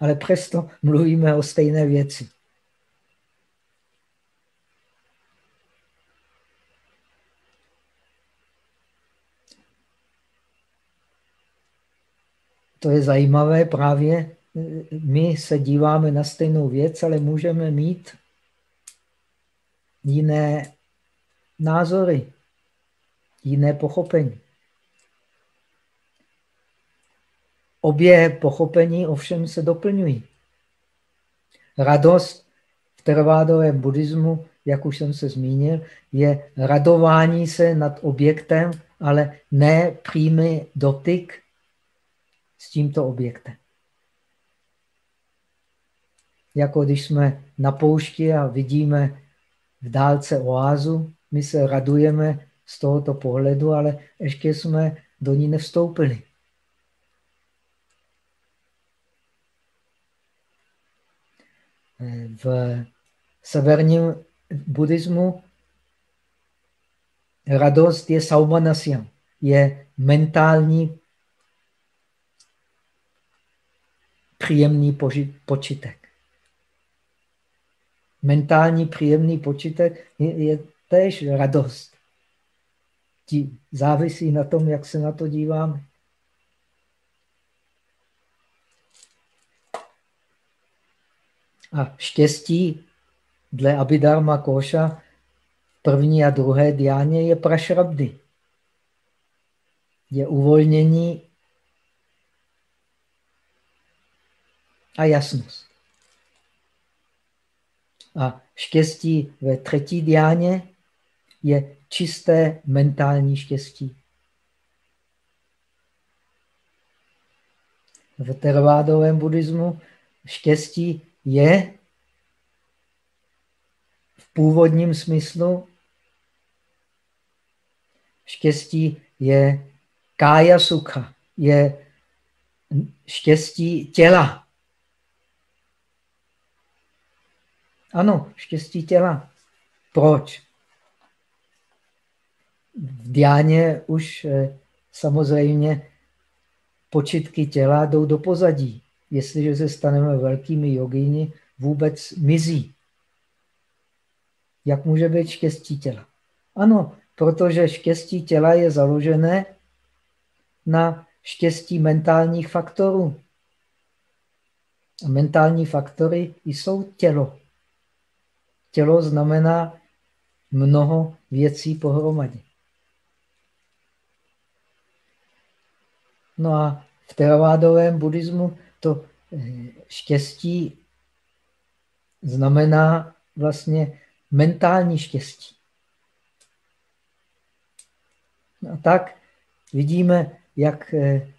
ale přesto mluvíme o stejné věci. To je zajímavé právě. My se díváme na stejnou věc, ale můžeme mít jiné názory, jiné pochopení. Obě pochopení ovšem se doplňují. Radost v tervádovém buddhismu, jak už jsem se zmínil, je radování se nad objektem, ale ne přímý dotyk s tímto objektem. Jako když jsme na poušti a vidíme v dálce oázu, my se radujeme z tohoto pohledu, ale ještě jsme do ní nevstoupili. V severním buddhismu radost je saumanasya, je mentální příjemný počitek. Mentální příjemný počitek je, je též radost. Závisí na tom, jak se na to díváme. A štěstí dle Abhidharma Koša první a druhé diáně je prašrabdy. Je uvolnění a jasnost. A štěstí ve třetí diáně je čisté mentální štěstí. V tervádovém buddhismu štěstí je v původním smyslu štěstí je kája sukha, je štěstí těla. Ano, štěstí těla. Proč? V diáně už eh, samozřejmě počitky těla jdou do pozadí jestliže se staneme velkými jogíni, vůbec mizí. Jak může být štěstí těla? Ano, protože štěstí těla je založené na štěstí mentálních faktorů. A mentální faktory jsou tělo. Tělo znamená mnoho věcí pohromadě. No a v teravádovém buddhismu to eh, štěstí znamená vlastně mentální štěstí. No tak vidíme, jak eh,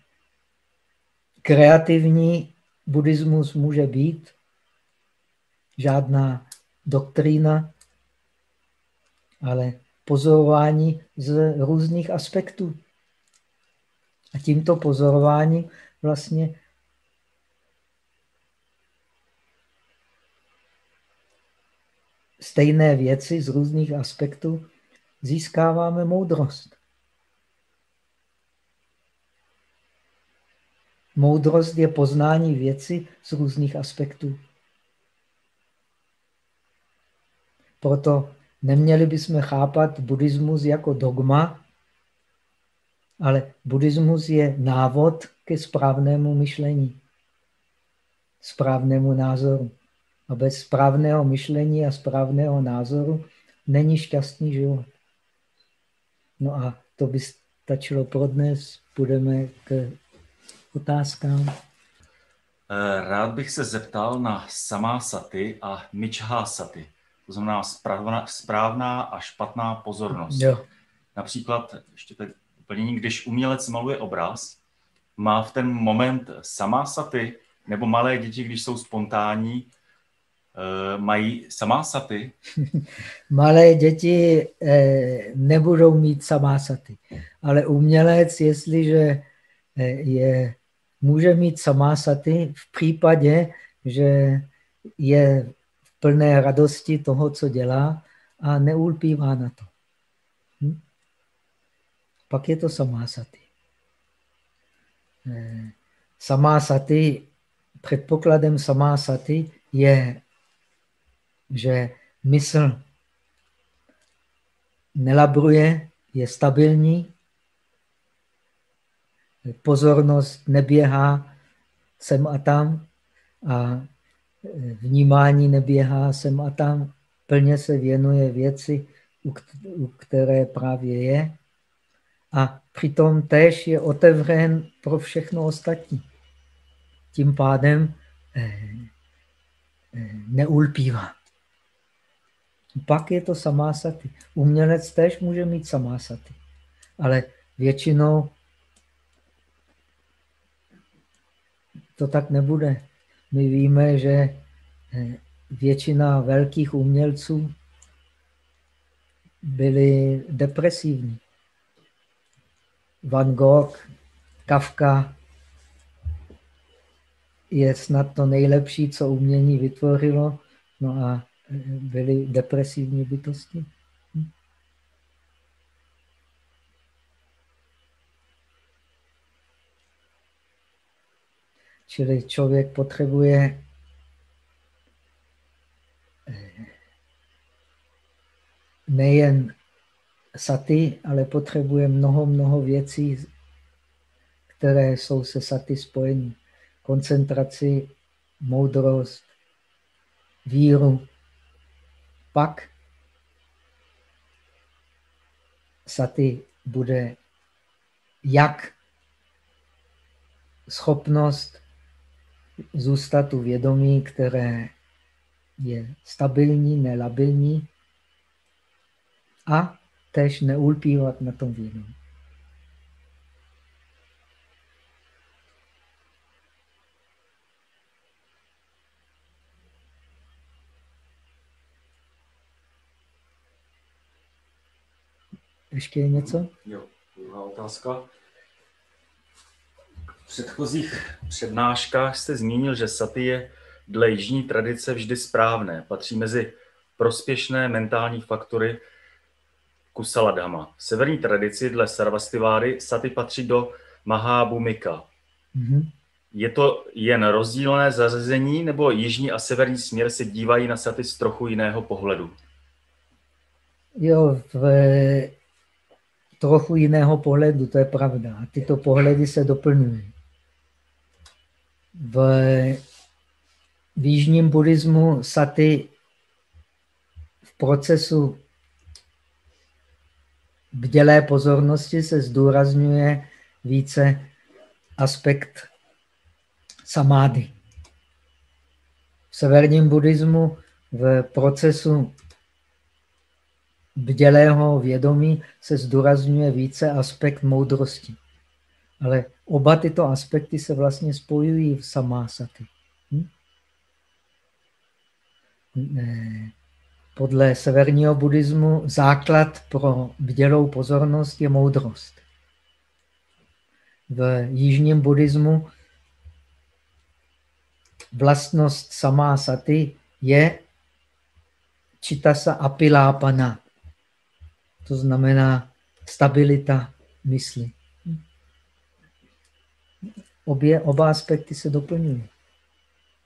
kreativní buddhismus může být. Žádná doktrína, ale pozorování z různých aspektů. A tímto pozorováním vlastně stejné věci z různých aspektů, získáváme moudrost. Moudrost je poznání věci z různých aspektů. Proto neměli bychom chápat buddhismus jako dogma, ale buddhismus je návod ke správnému myšlení, správnému názoru. A bez správného myšlení a správného názoru není šťastný život. No a to by stačilo pro dnes. Půjdeme k otázkám. Eh, rád bych se zeptal na samásaty a saty. To znamená správná, správná a špatná pozornost. Jo. Například, ještě tady doplnění, když umělec maluje obraz, má v ten moment samásaty, nebo malé děti, když jsou spontánní, mají samásaty? Malé děti eh, nebudou mít samásaty, ale umělec, jestliže eh, je, může mít samásaty v případě, že je v plné radosti toho, co dělá a neulpívá na to. Hm? Pak je to samásaty. Samásaty, předpokladem samásaty je že mysl nelabruje, je stabilní, pozornost neběhá sem a tam a vnímání neběhá sem a tam, plně se věnuje věci, u které právě je a přitom též je otevřen pro všechno ostatní. Tím pádem eh, eh, neulpívá. Pak je to samásaty. Umělec tež může mít samásaty, ale většinou to tak nebude. My víme, že eh, většina velkých umělců byli depresivní. Van Gogh, Kafka je snad to nejlepší, co umění vytvořilo. No a byly depresivní bytosti. Hm? Čili člověk potřebuje eh, nejen saty, ale potřebuje mnoho, mnoho věcí, které jsou se saty spojeny. Koncentraci, moudrost, víru, pak saty bude jak schopnost zůstat u vědomí, které je stabilní, nelabilní a tež neulpívat na tom vědomí. Ještě je něco? Jo, druhá otázka. V předchozích přednáškách jste zmínil, že saty je dle jižní tradice vždy správné. Patří mezi prospěšné mentální faktory kusaladhama. V severní tradici dle Sarvastiváry saty patří do Mahabhumika. Mm-hmm. Je to jen rozdílné zařazení, nebo jižní a severní směr se dívají na saty z trochu jiného pohledu? Jo, v trochu jiného pohledu, to je pravda. A tyto pohledy se doplňují. V, v jižním buddhismu saty v procesu bdělé pozornosti se zdůrazňuje více aspekt samády. V severním buddhismu v procesu bdělého vědomí se zdůrazňuje více aspekt moudrosti. Ale oba tyto aspekty se vlastně spojují v samásaty. Hm? Podle severního buddhismu základ pro bdělou pozornost je moudrost. V jižním buddhismu vlastnost samásaty je čitasa apilápana. To znamená stabilita mysli. Obě, oba aspekty se doplňují.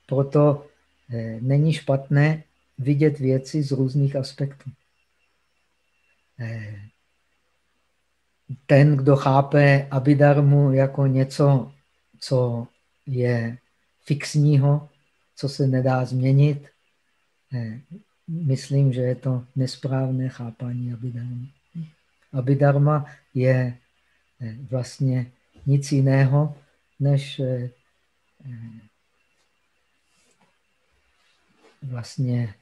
Proto eh, není špatné vidět věci z různých aspektů. Eh, ten, kdo chápe abidarmu jako něco, co je fixního, co se nedá změnit, eh, myslím, že je to nesprávné chápání abidarmy. Abhidharma je eh, vlastně nic jiného, než eh, vlastně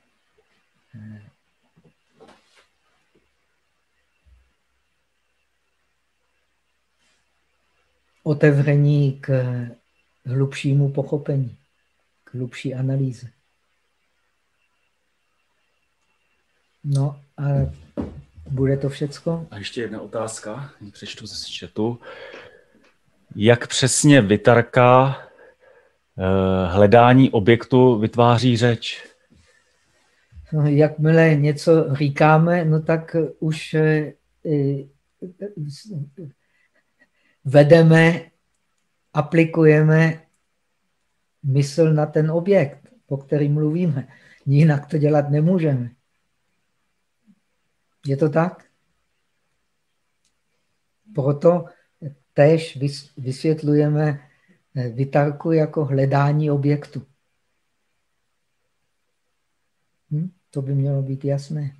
otevření k hlubšímu pochopení, k hlubší analýze. No a bude to všecko? A ještě jedna otázka, přečtu ze chatu. Jak přesně vytarka eh, hledání objektu vytváří řeč? No, jakmile něco říkáme, no tak už eh, eh, vedeme, aplikujeme mysl na ten objekt, o kterým mluvíme. Jinak to dělat nemůžeme. Je to tak? Proto tež vysvětlujeme eh, vytarku jako hledání objektu. Hm? To by mělo být jasné.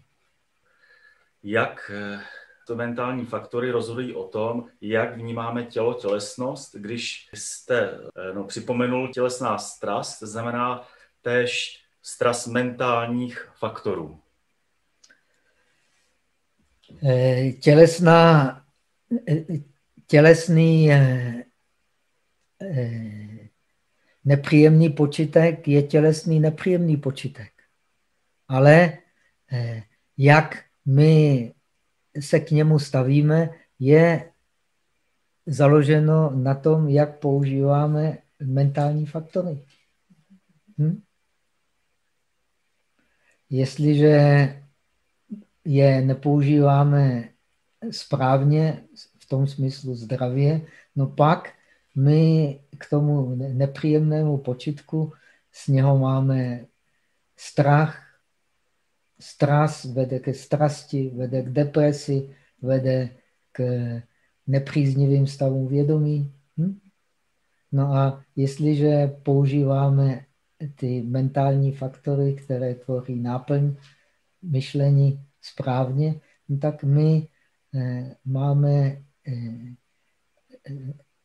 Jak eh, to mentální faktory rozhodují o tom, jak vnímáme tělo, tělesnost. Když jste eh, no, připomenul tělesná strast, znamená též strast mentálních faktorů. Eh, tělesná, eh, tělesný eh, nepříjemný počitek je tělesný nepříjemný počitek. Ale jak my se k němu stavíme, je založeno na tom, jak používáme mentální faktory. Hm? Jestliže je nepoužíváme správně, v tom smyslu zdravě, no pak my k tomu nepříjemnému počitku z něho máme strach, stras vede ke strasti, vede k depresi, vede k nepříznivým stavům vědomí. Hm? No a jestliže používáme ty mentální faktory, které tvoří náplň myšlení, správně, no tak my eh, máme eh,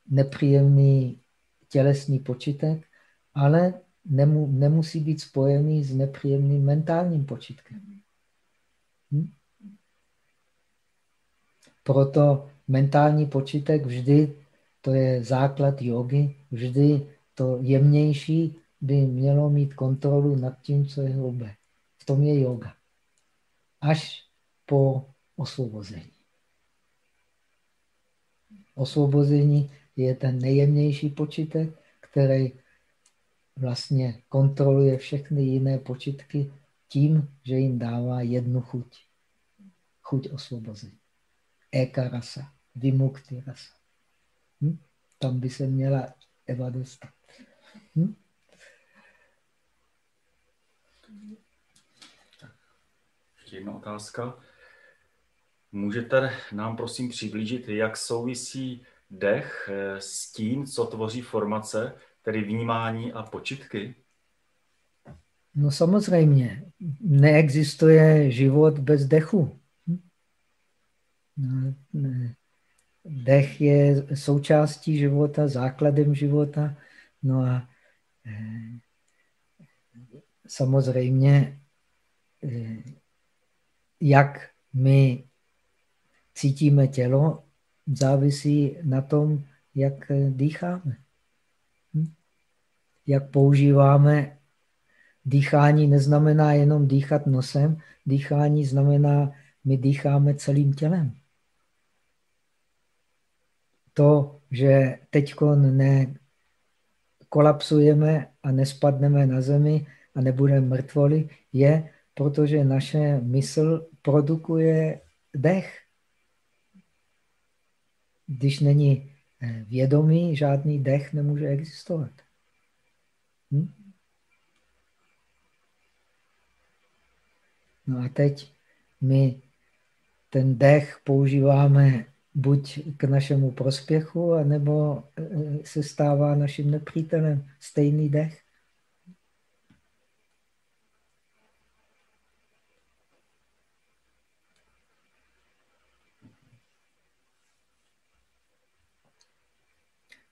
nepříjemný tělesný počitek, ale nemu, nemusí být spojený s nepříjemným mentálním počitkem. Hm? Proto mentální počitek vždy, to je základ jogy, vždy to jemnější by mělo mít kontrolu nad tím, co je hrubé. V tom je yoga až po osvobození. Osvobození je ten nejjemnější počítek, který vlastně kontroluje všechny jiné počitky tím, že jim dává jednu chuť. Chuť osvobození. Eka rasa, vimukti rasa. Hm? Tam by se měla Eva dostat. Hm? Ještě jedna otázka. Můžete nám prosím přiblížit, jak souvisí dech eh, s tím, co tvoří formace, tedy vnímání a počitky? No samozřejmě, neexistuje život bez dechu. No, dech je součástí života, základem života. No a eh, samozřejmě eh, jak my cítíme tělo, závisí na tom, jak dýcháme. Hm? Jak používáme dýchání, neznamená jenom dýchat nosem, dýchání znamená, my dýcháme celým tělem. To, že teď ne kolapsujeme a nespadneme na zemi a nebudeme mrtvoli, je, Protože naše mysl produkuje dech. Když není eh, vědomí, žádný dech nemůže existovat. Hm? No a teď my ten dech používáme buď k našemu prospěchu, anebo eh, se stává naším nepřítelem stejný dech.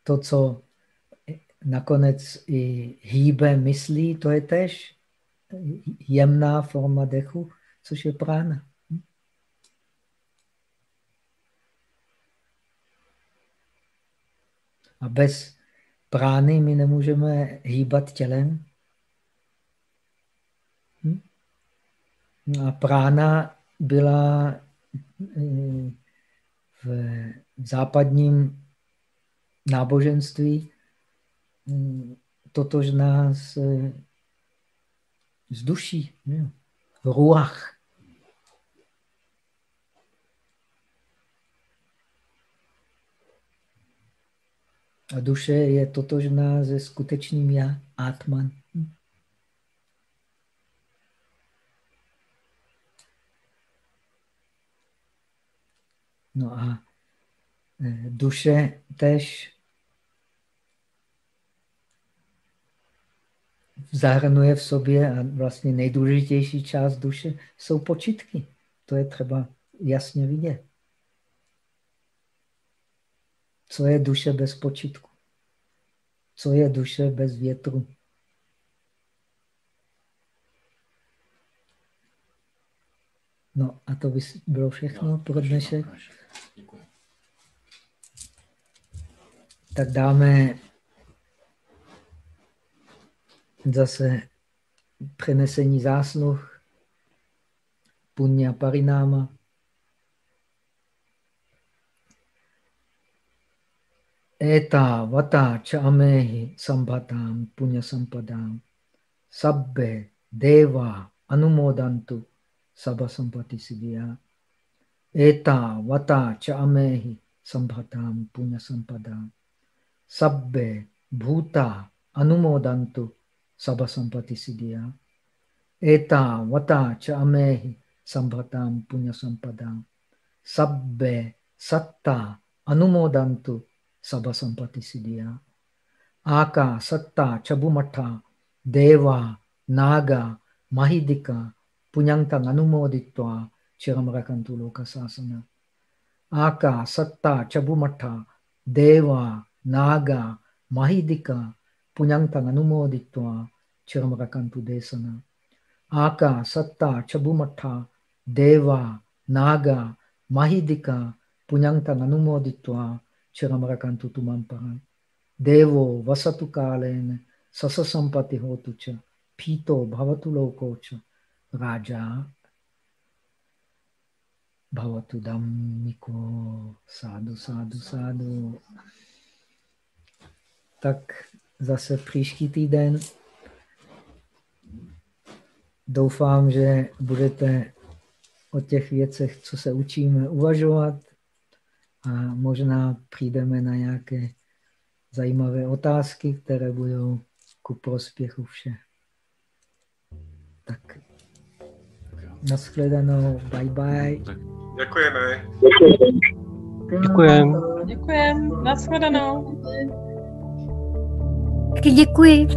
To, co nakonec i hýbe myslí, to je tež jemná forma dechu, což je prána. A bez prány my nemůžeme hýbat tělem. A prána byla eh, v západním náboženství hm, totožná s, s duší, ruach. A duše je totožná se skutečným já, Atman. No a e, duše tež zahrnuje v sobě a vlastně nejdůležitější část duše jsou počitky. To je třeba jasně vidět. Co je duše bez počitku? Co je duše bez větru? No a to by bylo všechno no, pro dnešek. Tak dáme zase přenesení zásluh, punya parináma. Eta vata chamehi sambhatam punya sampadam sabbe deva anumodantu sabha sampati siddhya. Eta vata chamehi sambhatam punya sampadam sabbe bhuta anumodantu sabha sampati siddhya. Eta vata chamehi sambhatam punya sampadam sabbe satta anumodantu sabha sampati siddhya. Aka, Satta, Chabumatha, Deva, Naga, Mahidika, Punyantang Anumoditva, Chiramarakantu Loka Sasana. Aka, Satta, Chabumatha, Deva, Naga, Mahidika, Punyantang Anumoditva, Chiramarakantu Desana. Aka, Satta, Chabumatha, Deva, Naga, Mahidika, Punyantang Anumoditva, Chiramarakantu Tumampara. Devo vasatu kalene sasa sampati hotucha pito bhavatu lokocha raja bhavatu dhammiko sádu, sádu, sádu. Tak zase příští týden doufám, že budete o těch věcech, co se učíme, uvažovat a možná přijdeme na nějaké zajímavé otázky, které budou ku prospěchu všech. Tak nashledanou, bye bye. Děkujeme. Děkujeme. Děkujeme, nashledanou. Taky děkuji.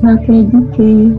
Také díky.